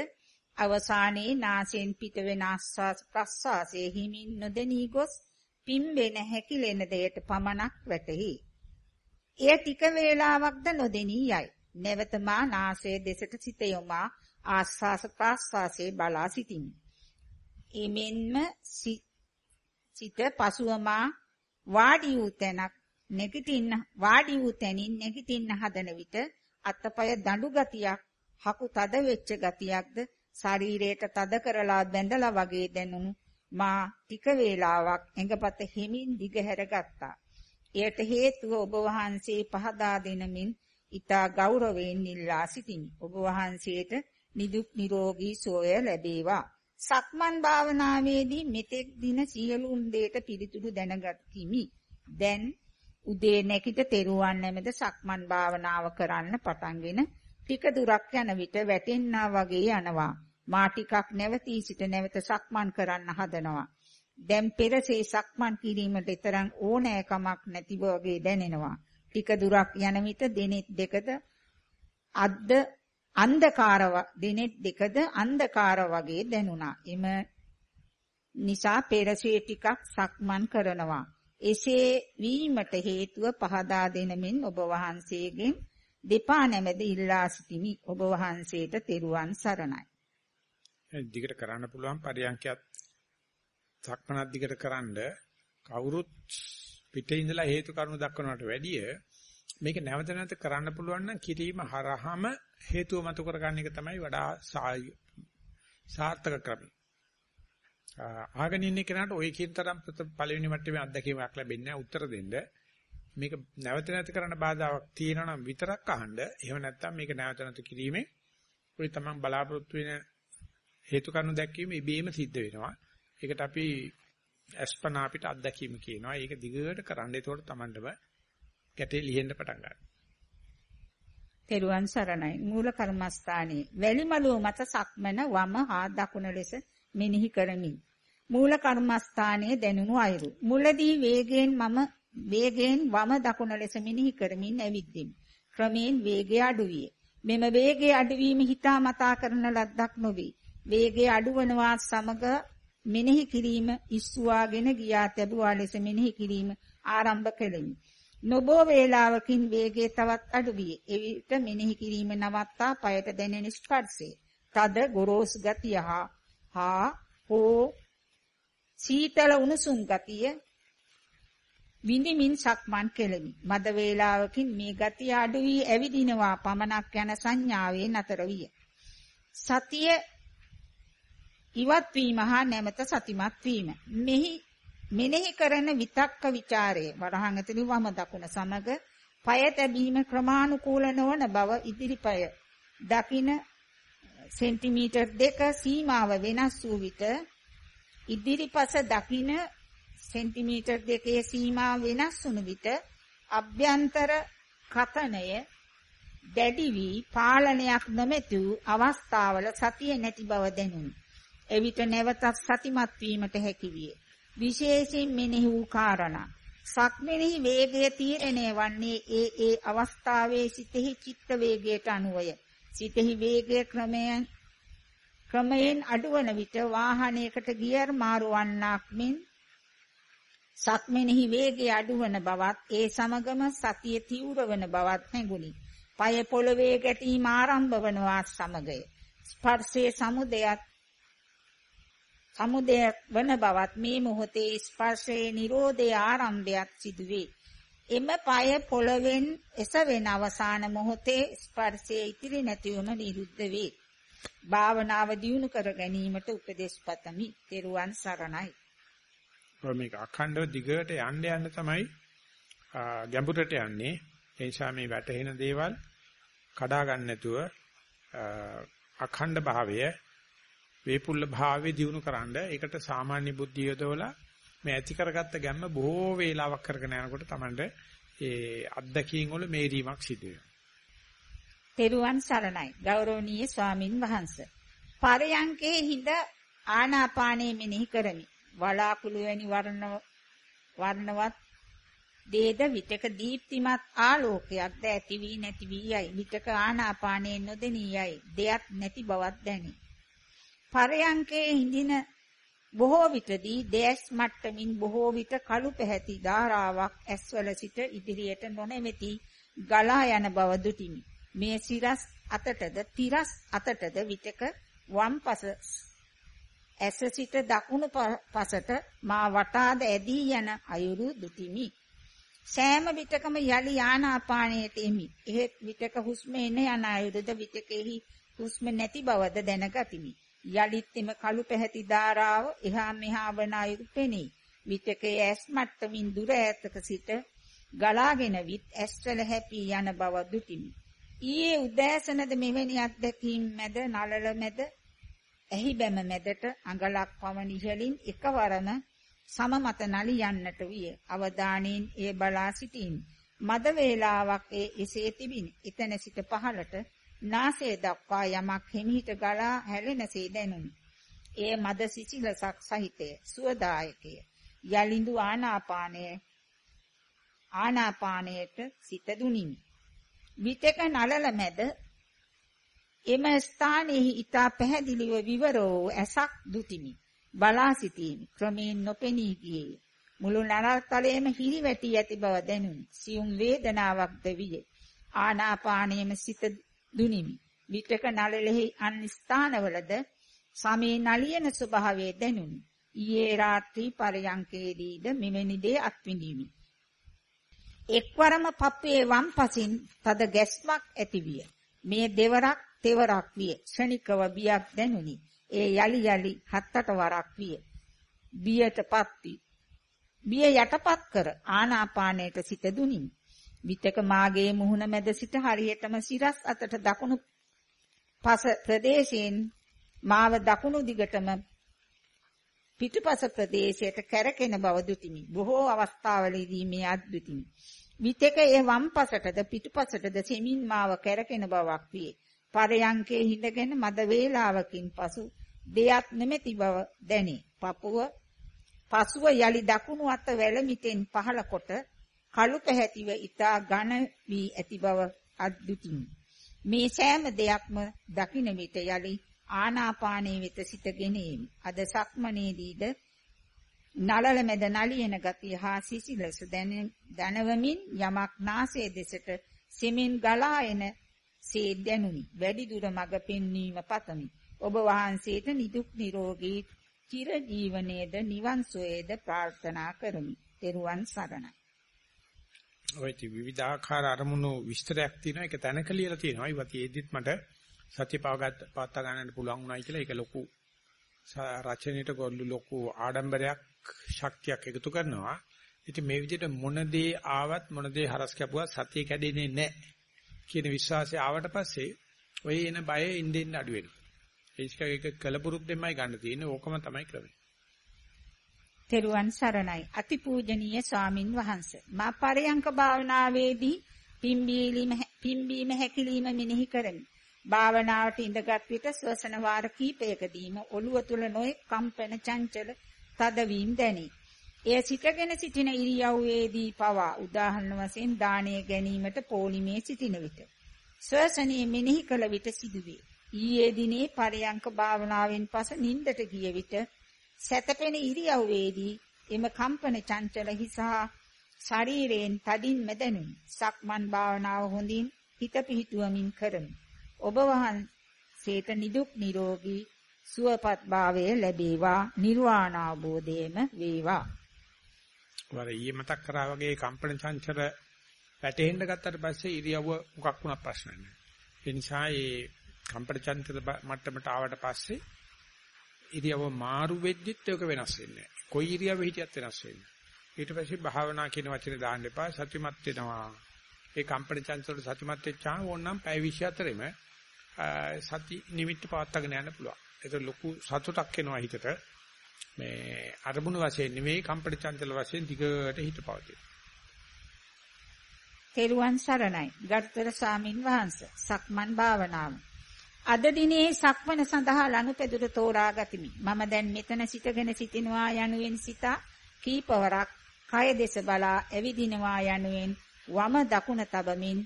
අවසානයේ නාසයෙන් පිටවෙන ආස්වාස ප්‍රස්වාසයේ හිමින් නොදෙනී ගොස් පිම්බෙන හැකිලෙන දෙයට පමණක් වැටහි. එය ටික වේලාවක්ද නොදෙනී යයි. නැවත මා නාසයේ දෙසට සිත යොමා ආස්වාස ප්‍රාස්වාසයේ බලා සිටිමි. එමෙන්ම සිත පසුව මා වාඩි වූ තැනක් නැගිටින්න වාඩි වූ තැනින් නැගිටින්න හදන විට අතපය දඬු ගතියක් හකු තද වෙච්ච ගතියක්ද ශරීරයට තද කරලා බැඳලා වගේ දැනුණු මා ටික වේලාවක් ඇඟපත හිමින් දිගහැර ගත්තා. එයට හේතුව ඔබ වහන්සේ පහදා දෙනමින් ඊතා ගෞරවයෙන් ඉල්ලා සිටිමි. ඔබ වහන්සේට නිදුක් නිරෝගී සුවය ලැබේවා. සක්මන් භාවනාවේදී මෙතෙක් දින සියලුම් දේට පිළිතුරු දැනගත්තිමි. දැන් උදේ නැගිට තෙරුවන් නැමෙද සක්මන් භාවනාව කරන්න පටන්ගෙන ටික දුරක් යන විට වැටෙන්නා වගේ යනවා. මා ටිකක් නැවතී සිට නැවත සක්මන් කරන්න හදනවා. දැන් පෙරසේ සක්මන් කිරීමට තරම් ඕනෑකමක් නැති වගේ දැනෙනවා. ටික දුරක් යන විට දිනෙත් දෙකද අද්ද අන්ධකාරව දිනෙත් දෙකද අන්ධකාර වගේ දැනුණා. එම නිසා පෙරසේ ටිකක් සක්මන් කරනවා. එසේ වීමට හේතුව පහදා දෙනමින් ඔබ වහන්සේගෙන් දෙපා නැමෙද ඉල්ලා සිටිමි. ඔබ වහන්සේට තෙරුවන් සරණයි. දිගට කරන්න පුළුවන් පරියන්කයක් සක්මනක් දිගට කරන්ඩ කවුරුත් පිටේ ඉඳලා හේතු කාරණු දක්වනවට වැඩිය මේක නැවත නැවත කරන්න පුළුවන් නම් කිරීම හරහාම හේතුව මතු කරගන්න එක තමයි වඩා සාර්ථක ක්‍රමය. ආගෙන ඉන්න කෙනාට ওই කියන තරම් පළවෙනි මට්ටමේ අත්දැකීමක් ලැබෙන්නේ නැහැ උත්තර දෙන්න. මේක නැවත නැවත කරන්න බාධාවක් තියෙනවා නම් විතරක් අහන්න. එහෙම නැත්නම් මේක නැවත නැවත කිරීමේ ඔය තමන් බලාපොරොත්තු වෙන හේතු කාරණා දැක්වීම ඉබේම සිද්ධ වෙනවා. ඒකට අපි අස්පනා අපිට අත්දැකීම කියනවා. ඒක දිගට කරන්න. ඒතකොට Tamandම ගැටේ ලිහෙන්න පටන් ගන්නවා. තෙරුවන් සරණයි. මූල කර්මස්ථානයේ වැලිමලුව මත සක්මන වම හා දකුණ ලෙස මෙනෙහි කරමි. මූල කර්මස්ථානයේ දැනුණු අයුරු. මුලදී වේගයෙන් මම වේගයෙන් වම දකුණ ලෙස මෙනෙහි කරමින් ඇවිද්දෙමි. ක්‍රමයෙන් වේගය අඩු විය. මෙම වේගයේ අඩුවීම හිතාමතා කරන ලද්දක් නොවේ. වේගය අඩුවනවා සමග මෙනෙහි කිරීම ඉස්සුවාගෙන ගියා තැබුවා ලෙස මෙනෙහි කිරීම ආරම්භ කෙලෙමි. නොබෝ වේලාවකින් වේගය තවත් අඩු විය. එවිට මෙනෙහි කිරීම නවත්තා පයට දැනෙන ස්පර්ශය. තද ගොරෝසු ගතිය හා හෝ සීතල උණුසුම් ගතිය විඳිමින් සක්මන් කෙලෙමි. මද වේලාවකින් මේ ගතිය අඩු වී ඇවිදිනවා පමණක් යන සංඥාවේ නතර විය. සතිය ඉවත් වීම හා නැමත සතිමත් වීම. මෙහි මෙනෙහි කරන විතක්ක ਵਿਚාරයේ වරහන් ඇතුළු වම දකුණ සමග පය තැබීම ක්‍රමානුකූල නොවන බව ඉදිරි පය දකින සෙන්ටිමීටර් දෙක සීමාව වෙනස් වූ විට ඉදිරිපස දකින සෙන්ටිමීටර් දෙකේ සීමාව වෙනස් වුණු විට අභ්‍යන්තර කතනය දැඩි වී පාලනයක් නොමැති අවස්ථාවල සතිය නැති බව දැනුනි. එවිට නැවතත් සතිමත් වීමට හැකි විය. විශේෂයෙන් මෙනෙහි වූ කාරණා සක්මෙනෙහි වේගය තීරණය වන්නේ ඒ ඒ අවස්ථාවේ සිතෙහි චිත්ත වේගයට අනුවය. සිතෙහි වේගය ක්‍රමයෙන් ක්‍රමයෙන් අඩුවන විට වාහනයකට ගියර් මාරුවන්නක් මෙන් සක්මෙනෙහි වේගය අඩුවන බවත් ඒ සමගම සතිය තීව්‍ර වන බවත් නැගුණි. පය පොළවේ ගැටීම ආරම්භ වනවා සමගය. ස්පර්ශයේ සමුදයත් සමුදය වන බවත් මේ මොහොතේ ස්පර්ශයේ Nirodhe ආරම්භයක් සිදුවේ. එම পায় පොළවෙන් එසවෙන අවසාන මොහොතේ ස්පර්ශයේ ඉතිරි නැතිවම නිරුද්ධ වේ. භාවනාව දියුණු කර ගැනීමට උපදෙස් පතමි. තෙරුවන් සරණයි. මේක අඛණ්ඩව දිගට යන්න යන්න තමයි ගැඹුරට යන්නේ. ඒ නිසා මේ වැටහෙන දේවල් කඩා ගන්න නැතුව අඛණ්ඩ භාවය වේපුල්ල භාවයේ දිනු කරන්න ඒකට සාමාන්‍ය බුද්ධිය යොදවලා මේ ඇති කරගත්ත ගැම්ම බොහෝ වේලාවක් කරගෙන යනකොට Tamanට ඒ අත්දැකීම් වල මේරීමක් සිදු වෙනවා. තෙරුවන් සරණයි ගෞරවනීය ස්වාමින් වහන්සේ. පරයන්කේ හිඳ ආනාපානයේ මෙනෙහි කරමි. වලාකුළු වැනි වර්ණ වර්ණවත් දේද විතක දීප්තිමත් ආලෝකයක් ද ඇති වී නැති වී යයි. විතක ආනාපානයේ නොදෙනී යයි. දෙයක් නැති බවක් දැනේ. පරයන්කේ හිඳින බොහෝ විටදී දැස් මට්ටමින් බොහෝ විට කළු පැහැති ධාරාවක් ඇස්වල සිට ඉදිරියට නොනැමෙති ගලා යන බව දුටිමි. මේ සිරස් අතටද තිරස් අතටද විතක වම්පස ඇස සිට දකුණු පසට මා වටාද ඇදී යන අයුරු දුටිමි. සෑම විටකම යලි ආනාපානයට එමි. එහෙත් විටක හුස්ම එන යන අයුරුද විටකෙහි හුස්ම නැති බවද දැනගතිමි. යලිත් එම කළු පැහැති ධාරාව එහා මෙහා වන අයුරු පෙනේ. විතකේ ඇස් මට්ටමින් දුර ඈතක සිට ගලාගෙන විත් ඇස්වල හැපී යන බව දුටිමි. ඊයේ උදෑසනද මෙවැනි අත්දැකීම් මැද නලල මැද ඇහි බැම මැදට අඟලක් පමණ ඉහළින් එකවරම සම මත නලි යන්නට විය. අවධානයෙන් එය බලා සිටින්. මද වේලාවක් ඒ එසේ තිබිනි. එතන සිට පහළට නාසය දක්වා යමක් හිමිහිට ගලා හැලෙනසේ දැනුනි. එය මද සිසිලසක් සහිතය, සුවදායකය. යලිඳු ආනාපානයේ ආනාපානයට සිත දුනිමි. විතක නලල මැද එම ස්ථානයේ ඊතා පැහැදිලිව විවර වූ ඇසක් දුතිමි. බලා සිටීමි. ක්‍රමයෙන් නොපෙනී ගියේ. මුළු නරල් තලයේම හිරිවැටි ඇති බව දැනුනි. සියුම් වේදනාවක්ද විය. ආනාපානයේම සිත දුනිමි. විතක නළලෙහි අන් ස්ථානවලද සමේ නලියන ස්වභාවය දැනුනි. ඊයේ රාත්‍රී පරයන්කේදීද මෙවැනි දේ අත්විඳිමි. එක්වරම පප්පේ වම්පසින් තද ගැස්මක් ඇතිවිය. මේ දෙවරක් තෙවරක් විය. ක්ෂණිකව බියක් දැනුනි. ඒ යලි යලි හත්තට වරක් විය. බියටපත් වී බිය යටපත් කර ආනාපානයට සිත දුනිමි. විතක මාගේ මුහුණ මැද සිට හරියටම සිරස් අතට දකුණු පස ප්‍රදේශයෙන් මාව දකුණු දිගටම පිටුපස ප්‍රදේශයට කැරකෙන බව දුතිමි. බොහෝ අවස්ථාවලදී මේ අද්දුතිමි. විතක ඒ වම් පසටද පිටුපසටද සෙමින් මාව කැරකෙන බවක් විය. පරයන්කේ හිඳගෙන මද වේලාවකින් පසු දෙයක් නැමැති බව දැනේ. පපුව පසුව යලි දකුණු අත වැලමිටෙන් පහළ කොට කළු පැහැතිව ඊතා ඝන වී ඇති බව අද්දුතිමි. මේ සෑම දෙයක්ම දකින විට යලි ආනාපානයේ වෙත සිටගෙන එමි. අද සක්මනේදීද නලල මැද නලියන ගතිය හා සිසිලස දැනවමින් යමක් නාසයේ දෙසට සෙමින් ගලා එන සේ දැනුනි. වැඩි දුර මඟ පෙන්වීම පතමි. ඔබ වහන්සේට නිදුක් නිරෝගී චිර ජීවනයේද නිවන් සුවේද ප්‍රාර්ථනා කරමි. ත්වන් සරණයි. ඔය ටි විවිධාකාර අරමුණු විස්තරයක් තියෙනවා. ඒක තැනක ලියලා තියෙනවා. ඒවත් ඒදිත් මට සත්‍ය පවගත් පාත්ත ගන්නට පුළුවන් උනායි කියලා ඒක ලොකු රචනෙට ගොල්ලු ලොකු ආඩම්බරයක් ශක්තියක් එකතු කරනවා. ඉතින් මේ විදිහට මොන දේ ආවත් මොන දේ හරස් කැපුවත් සතිය කැඩෙන්නේ නැහැ කියන විශ්වාසය ආවට පස්සේ ඔය එන බය ඉන්දෙන් අඩු වෙනවා. ඒක කලපුරුද්දෙන්මයි ගන්න තියෙන්නේ. ඕකම තමයි ක්‍රමය. තෙරුවන් සරණයි. අතිපූජනීය ස්වාමින් වහන්සේ. මා පරයන්ක භාවනාවේදී පිම්බීම පිම්බීම හැකිලිම මෙනෙහි කරමි. භාවනාවට ඉඳගත් විට ශ්වසන වාර කීපයකදීම ඔළුව තුල නොයෙක් කම්පන චංචල තදවීම දැනේ. එය සිටගෙන සිටින ඉරියව්වේදී පවා උදාහරණ වශයෙන් දාණය ගැනීමට පොලිමේ සිටින විට ශ්වසනයේ මෙනෙහි කළ විට සිදුවේ. ඊයේ දිනේ පරයන්ක භාවනාවෙන් පස නිින්දට ගිය විට සැතපෙන ඉරියව්වේදී එම කම්පන චංචල හිසා ශරීරයෙන් තදින් මෙදෙනුනි. සක්මන් භාවනාව හොඳින් හිත පිහිටුවමින් කරමි. ඔබ වහන්සේට නිදුක් නිරෝගී සුවපත් භාවය ලැබේවා නිර්වාණ අවබෝධයම වේවා. වර ඊයේ මතක් කරා වගේ කම්පන චංචල වැටෙන්න ගත්තට පස්සේ ඉරියව්ව මොකක් වුණා ප්‍රශ්න නැහැ. ඒ නිසා මේ කම්පන චංචල මට්ටමට ආවට පස්සේ ඉරියව්ව මාරු වෙද්දිත් ඒක වෙනස් වෙන්නේ නැහැ. කොයි ඉරියව්වෙ හිටියත් වෙනස් වෙන්නේ. ඊට පස්සේ භාවනා කියන වචනේ දාන්න එපා සත්‍යමත් වෙනවා. ඒ කම්පන චංචල සත්‍යමත් වෙච්චාම ඕනනම් පැය 24ෙම සති නිමිත්ත පවත්වාගෙන යන්න පුළුවන්. ඒක ලොකු සතුටක් එනවා හිතට. මේ අරමුණු වශයෙන් නෙවෙයි කම්පන චංචල වශයෙන් දිගට හිත පවතින. තෙරුවන් සරණයි. ගරුතර ස්වාමින් වහන්සේ සක්මන් භාවනාව. අද දිනේ සක්මන සඳහා ලනුපෙදුර තෝරා ගතිමි. මම දැන් මෙතන සිටගෙන සිටිනවා යනුවෙන් සිතා කීපවරක් කය දෙස බලා ඇවිදිනවා යනුවෙන් වම දකුණ තබමින්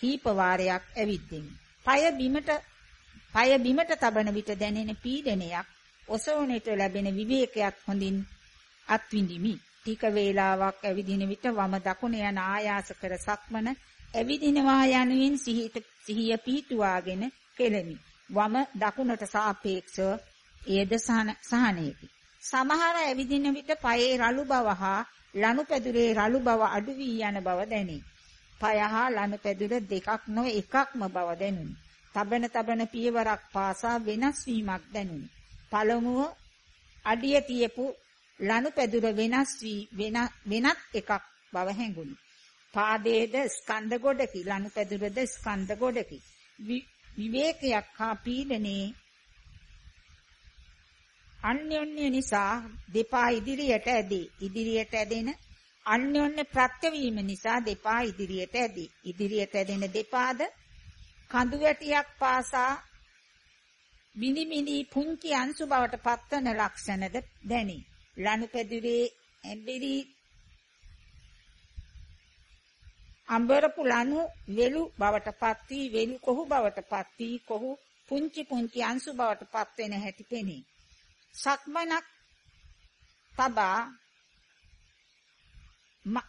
කීප වාරයක් ඇවිද්දෙමි. পায় බිමට পায় බිමට තබන විට දැනෙන පීඩනයක් ඔසවණට ලැබෙන විවේකයක් හොඳින් අත්විඳිමි. ටික වේලාවක් ඇවිදින විට වම දකුණ යන ආයාස කර සක්මන ඇවිදිනවා යනුවෙන් සිහිය පිහිටුවාගෙන කෙලෙමි. වම දකුණට සාපේක්ෂව එයද සහනයකි. සමහර ඇවිදින විට පයේ රළු බව හා ලනුපැදුරේ රළු බව අඩු වී යන බව දැනේ. පය හා ලනුපැදුර දෙකක් නො එකක්ම බව දැනුනි. තබන තබන පියවරක් පාසා වෙනස් වීමක් දැනුනි. පළමුව අඩිය තියපු ලනුපැදුර වෙනස් වී වෙනත් එකක් බව හැඟුනි. පාදයේද ස්කන්ධ ගොඩකි ලනුපැදුරද ස්කන්ධ ගොඩකි. විවේකයක් හා පීඩනේ අන්‍යොන්‍ය නිසා දෙපා ඉදිරියට ඇදී. ඉදිරියට ඇදෙන අන්‍යොන්‍ය ප්‍රත්‍යවීම නිසා දෙපා ඉදිරියට ඇදී. ඉදිරියට ඇදෙන දෙපාද කඳු වැටියක් පාසා මිනි මිනි පුංචි අංශු බවට පත්වන ලක්ෂණද දැනේ. ලනුපැදුරේ ඇඹිරි අඹරපු ලනු වෙලු බවට පත් වී වෙලු කොහු බවට පත් වී කොහු පුංචි පුංචි අංශු බවට පත් වෙන හැටි පෙනේ. සක්මනක් තබා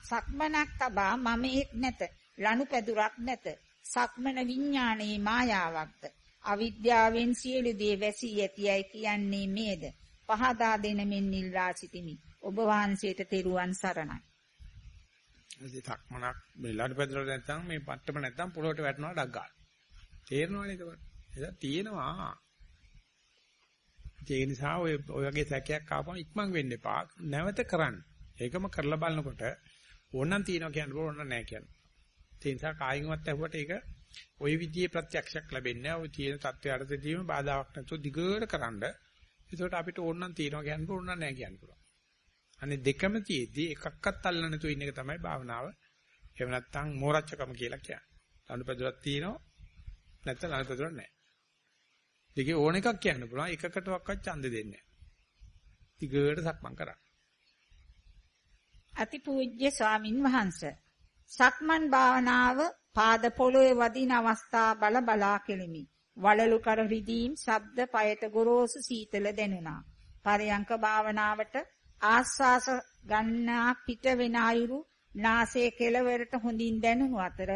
සක්මනක් තබා මම එක් නැත. ලනුපැදුරක් නැත. සක්මන විඥානයේ මායාවක්ද අවිද්‍යාවෙන් සියලු දේ වැසී ඇතියයි කියන්නේ මේද පහදා දෙන මෙන් නිල්ලා සිටිමි ඔබ වහන්සේට තෙරුවන් සරණයි ඉතින් තක්මනක් මෙල්ලට පැදලා නැත්තම් මේ පට්ටම නැත්තම් පොළොට වැටෙනවා ඩක් ගන්න. තේරෙනවනේ ඒකට. ඒක තියෙනවා. ඒ නිසා ඔය ඔය වගේ සැකයක් ආපම ඉක්මන් වෙන්න එපා. නැවත කරන්න. ඒකම කරලා බලනකොට ඕනනම් තියනවා කියන්න බෑ ඕනනම් නැහැ කියන්න. ඒ නිසා කායින්වත් ඇහුවට ඒක ওই විදිහේ ප්‍රත්‍යක්ෂයක් ලැබෙන්නේ නැහැ. ওই තියෙන தත්ත්වයට තේදීම බාධාවක් නැතුව දිගට කරන්ඩ. ඒකට අපිට ඕනනම් තියනවා කියන්න ඕනනම් නැහැ කියන්න පුළුවන්. අනේ දෙකම තියේදී එකක්වත් අල්ලන්න නැතුව ඉන්න එක තමයි භාවනාව. එහෙම නැත්නම් මෝරච්චකම කියලා කියන්නේ. ලනුපැදුරක් තියෙනවා නැත්නම් ලනුපැදුරක් නැහැ. දෙකේ ඕන එකක් කියන්න පුළුවන් එකකටවත් ඡන්ද දෙන්නේ නැහැ. දිගට සක්මන් කරා. අතිපූජ්‍ය ස්වාමින් වහන්සේ සක්මන් භාවනාව පාද පොළොවේ වදින අවස්ථා බල බලා කෙලිමි. වලලු කර රිදීම් ශබ්ද පයට ගොරෝසු සීතල දැනුණා. පරයන්ක භාවනාවට ආස්වාස ගන්නා පිට වෙන අයුරු නාසයේ කෙළවරට හොඳින් දැනුණු අතර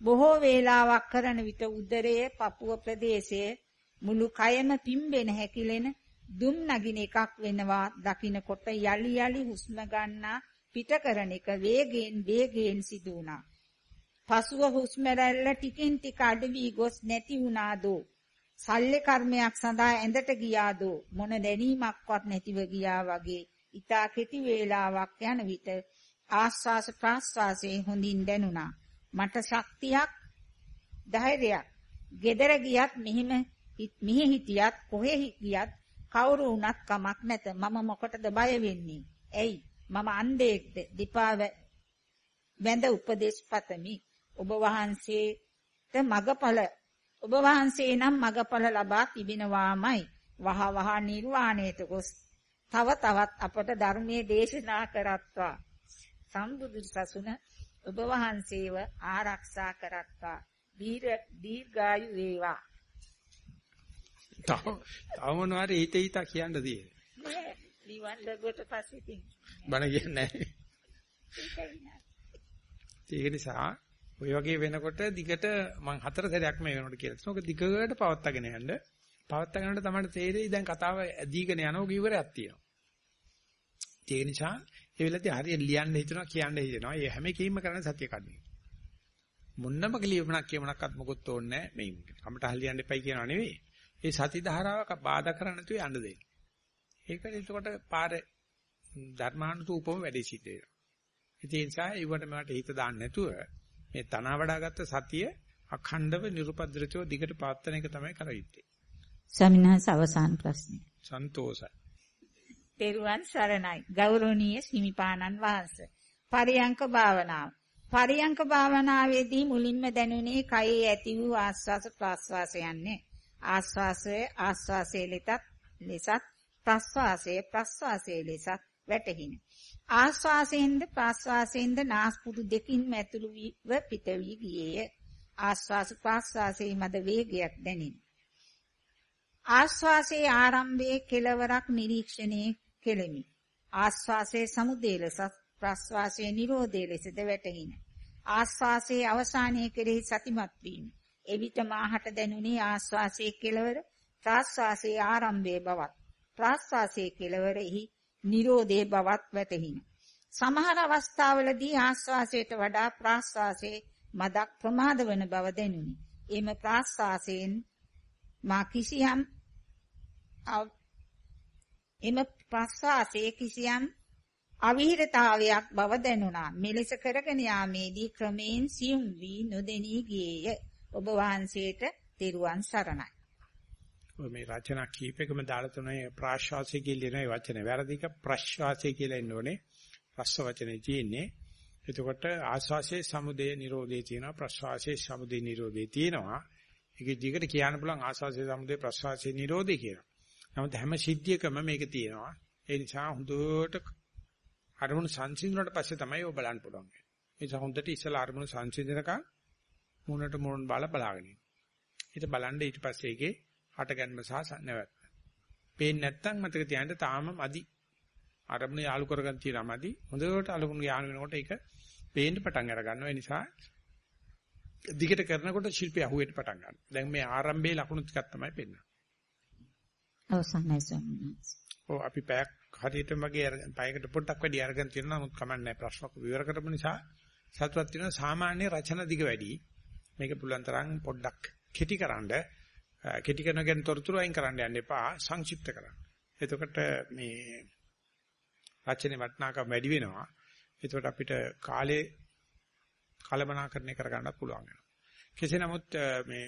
බොහෝ වේලාවක් කරන විට උදරයේ පපුව ප්‍රදේශයේ මුළු කයම පිම්බෙන හැකිලෙන දුම් නගින එකක් වෙනවා දකින්නකොට යලි යලි හුස්ම ගන්නා පිට කරන එක වේගයෙන් වේගයෙන් සිදු වුණා. පසුව හුස්ම රැල්ල ටිකින් ටික අඩු වී ගොස් නැති වුණාදෝ. සල්ලේ කර්මයක් සඳහා ඇඳට ගියාදෝ මොන දැනීමක්වත් නැතිව ගියා වගේ ඊතා කෙටි වේලාවක් යන විට ආස්වාස ප්‍රාස්වාසයේ හොඳින් දැනුණා. මට ශක්තියක් ධෛර්යයක් gedara ගියත් මෙහිම මිහි හිටියත් කොහෙ ගියත් කවුරු වුණත් කමක් නැත. මම මොකටද බය වෙන්නේ? ඇයි? මම අන්ධයෙක්ද? දීපා වැඳ උපදේශ පතමි. ඔබ වහන්සේට මගඵල ඔබ වහන්සේ නම් මගඵල ලබා තිබෙනවාමයි. වහ වහ නිර්වාණයට ගොස් තව තවත් අපට ධර්මයේ දේශනා කරත්වා. සම්බුදු සසුන ඔබ වහන්සේව ආරක්ෂා කරත්වා. දීර්ඝායු වේවා. තව තව මොනවාරි හිත හිත කියන්න තියෙන්නේ. නිවන් ලැබුවට පස්සේ තින් බණ කියන්නේ ඒක නිසා ඔය වගේ වෙනකොට දිගට මම හතර සැරයක් මේ වෙනකොට කියලා. තියෙනවා. ඔක දිගට පවත්වාගෙන යන්න. පවත්වාගෙන යනකොට තමයි තේරෙයි දැන් කතාව ඇදීගෙන යනවා ඉවරයක් තියෙනවා. ඒ නිසා ඒ වෙලාවේදී හරියට ලියන්න හිතනවා කියන්න හිතෙනවා. ඒ හැම එකීම කරන සත්‍ය කන්නේ. මුන්නම කියවමනක් කියවමනක්වත් මොකොත් ඕනේ නැහැ. මේ කමට හලියන්න එපයි කියනවා නෙවෙයි. ඒ සති ධාරාවක බාධා කරන්න නැතුව යන්න දෙන්න. ඒකට එතකොට පාරේ ධර්මානුතූපම වැඩි සිද්ධ වෙනවා. ඒ නිසා ඒවට මට හිත දාන්න නැතුව මේ තනවා වඩාගත්ත සතිය අඛණ්ඩව නිරුපද්‍රචෝ දිගට පාත්තන එක තමයි කරවිත්තේ. ස්වාමිනාස් අවසාන ප්‍රශ්නේ. සන්තෝෂයි. පෙරුවන් සරණයි. ගෞරවනීය හිමිපාණන් වහන්සේ. පරියංක භාවනාව. පරියංක භාවනාවේදී මුලින්ම දැනුනේ කයේ ඇති වූ ආස්වාස ප්‍රාස්වාසයන්නේ. ආස්වාසයේ ආස්වාසයේ ලෙසත් ලෙසත් ප්‍රස්වාසයේ ප්‍රස්වාසයේ ලෙසත් වැටහින. ආස්වාසයෙන්ද ප්‍රාස්වාසයෙන්ද නාස්පුඩු දෙකින්ම ඇතුළු වීව පිට වී ගියේය. ආස්වාස ප්‍රාස්වාසයේ මද වේගයක් දැනින. ආස්වාසයේ ආරම්භයේ කෙලවරක් නිරීක්ෂණය කෙලෙමි. ආස්වාසයේ සමුදේ ලෙස ප්‍රාස්වාසයේ නිරෝධයේ ලෙසද වැටහින. ආස්වාසයේ අවසානයේ කෙරෙහි සතිමත් වීම. එවිට මාහට දැනුනේ ආස්වාසයේ කෙලවර ප්‍රාස්වාසයේ ආරම්භයේ බවත්. ප්‍රාස්වාසයේ කෙලවරෙහි නිරෝධයේ බවත් වැටහින. සමහර අවස්ථාවලදී ආස්වාසයට වඩා ප්‍රාස්වාසයේ මදක් ප්‍රමාද වන බව දැනුනි. එම ප්‍රාස්වාසයෙන් මා කිසියම් එම ප්‍රාස්වාසයේ කිසියම් අවිහිරතාවයක් බව දැනුණා. මෙලෙස කරගෙන යාමේදී ක්‍රමයෙන් සියුම් වී නොදෙනී ගියේය. ඔබ වහන්සේට තෙරුවන් සරණයි. ඔය මේ රචනා කීපෙකම දාලා තුනේ ප්‍රාශ්වාසය කියලා නේ වචනේ. වැරදික ප්‍රශ්වාසය කියලා ඉන්න ඕනේ. ප්‍රශ්ව වචනේ තියෙන්නේ. එතකොට ආශ්වාසයේ සමුදේ නිරෝධේ තියෙනවා ප්‍රශ්වාසයේ සමුදේ නිරෝධේ තියෙනවා. ඒක දිගට කියන්න පුළුවන් ආශ්වාසයේ සමුදේ ප්‍රශ්වාසයේ නිරෝධේ කියලා. නමුත් හැම සිද්ධියකම මේක තියෙනවා. ඒ නිසා හොඳට අරමුණු සංසිඳුණාට පස්සේ තමයි ඔය බලන්න පුළුවන්. ඒ නිසා හොඳට ඉස්සලා අරමුණු සංසිඳනකම් මුණට මුණ බල බලාගෙන ඉන්න. ඊට බලන්න ඊට පස්සේ ඒකේ හටගන්ම සහ නැවැත්ම. පේන්නේ නැත්තම් මතක තියාගන්න තාම මදි. අරමුණ යාලු කරගන්න තියෙනවා මදි. හොඳට අලුකුණු යාලු වෙනකොට ඒක පේන්න පටන් අර ගන්නවා. ඒ නිසා දිගට කරනකොට ශිල්පය අහුවෙන්න පටන් ගන්නවා. දැන් මේ ආරම්භයේ ලකුණු ටිකක් තමයි පෙන්වන්නේ. අවසන්යි ස්වාමීන් ඔව් අපි පැයක් හරියටම වගේ අරගෙන පැයකට පොඩ්ඩක් වැඩි අරගෙන තියෙනවා. නමුත් කමන්නේ ප්‍රශ්නක විවර කරපු නිසා සතුටක් තියෙනවා. සාමාන්‍ය රචන දිග වැඩි. මේක පුළුවන් තරම් පොඩ්ඩක් කෙටිකරනද කෙටි කරන ගැන තොරතුරු අයින් කරන්න යන්න එපා සංක්ෂිප්ත කරන්න. එතකොට මේ රචනයේ වටිනාකම වැඩි වෙනවා. එතකොට අපිට කාලේ කලබනාකරණය කරගන්නත් පුළුවන් වෙනවා. කෙසේ නමුත් මේ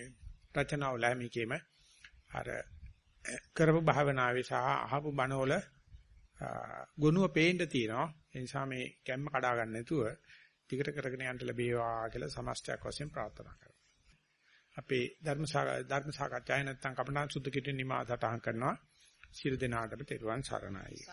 රචනාව ලැබීමේකම අර කරපු භාවනාවේ සහ අහපු බණවල ගුණුව පේන්න තියෙනවා. ඒ නිසා මේ කැම්ම කඩා ගන්න නැතුව ටිකට කරගෙන යන්න ලැබේවා කියලා සමස්තයක් වශයෙන් ප්‍රාර්ථනා කරනවා. අපේ ධර්ම ධර්ම සාකච්ඡාය නැත්නම් කපණාන් සුද්ධ කිටින් නිමා සටහන් කරනවා. සියලු දෙනාටම තෙරුවන් සරණයි.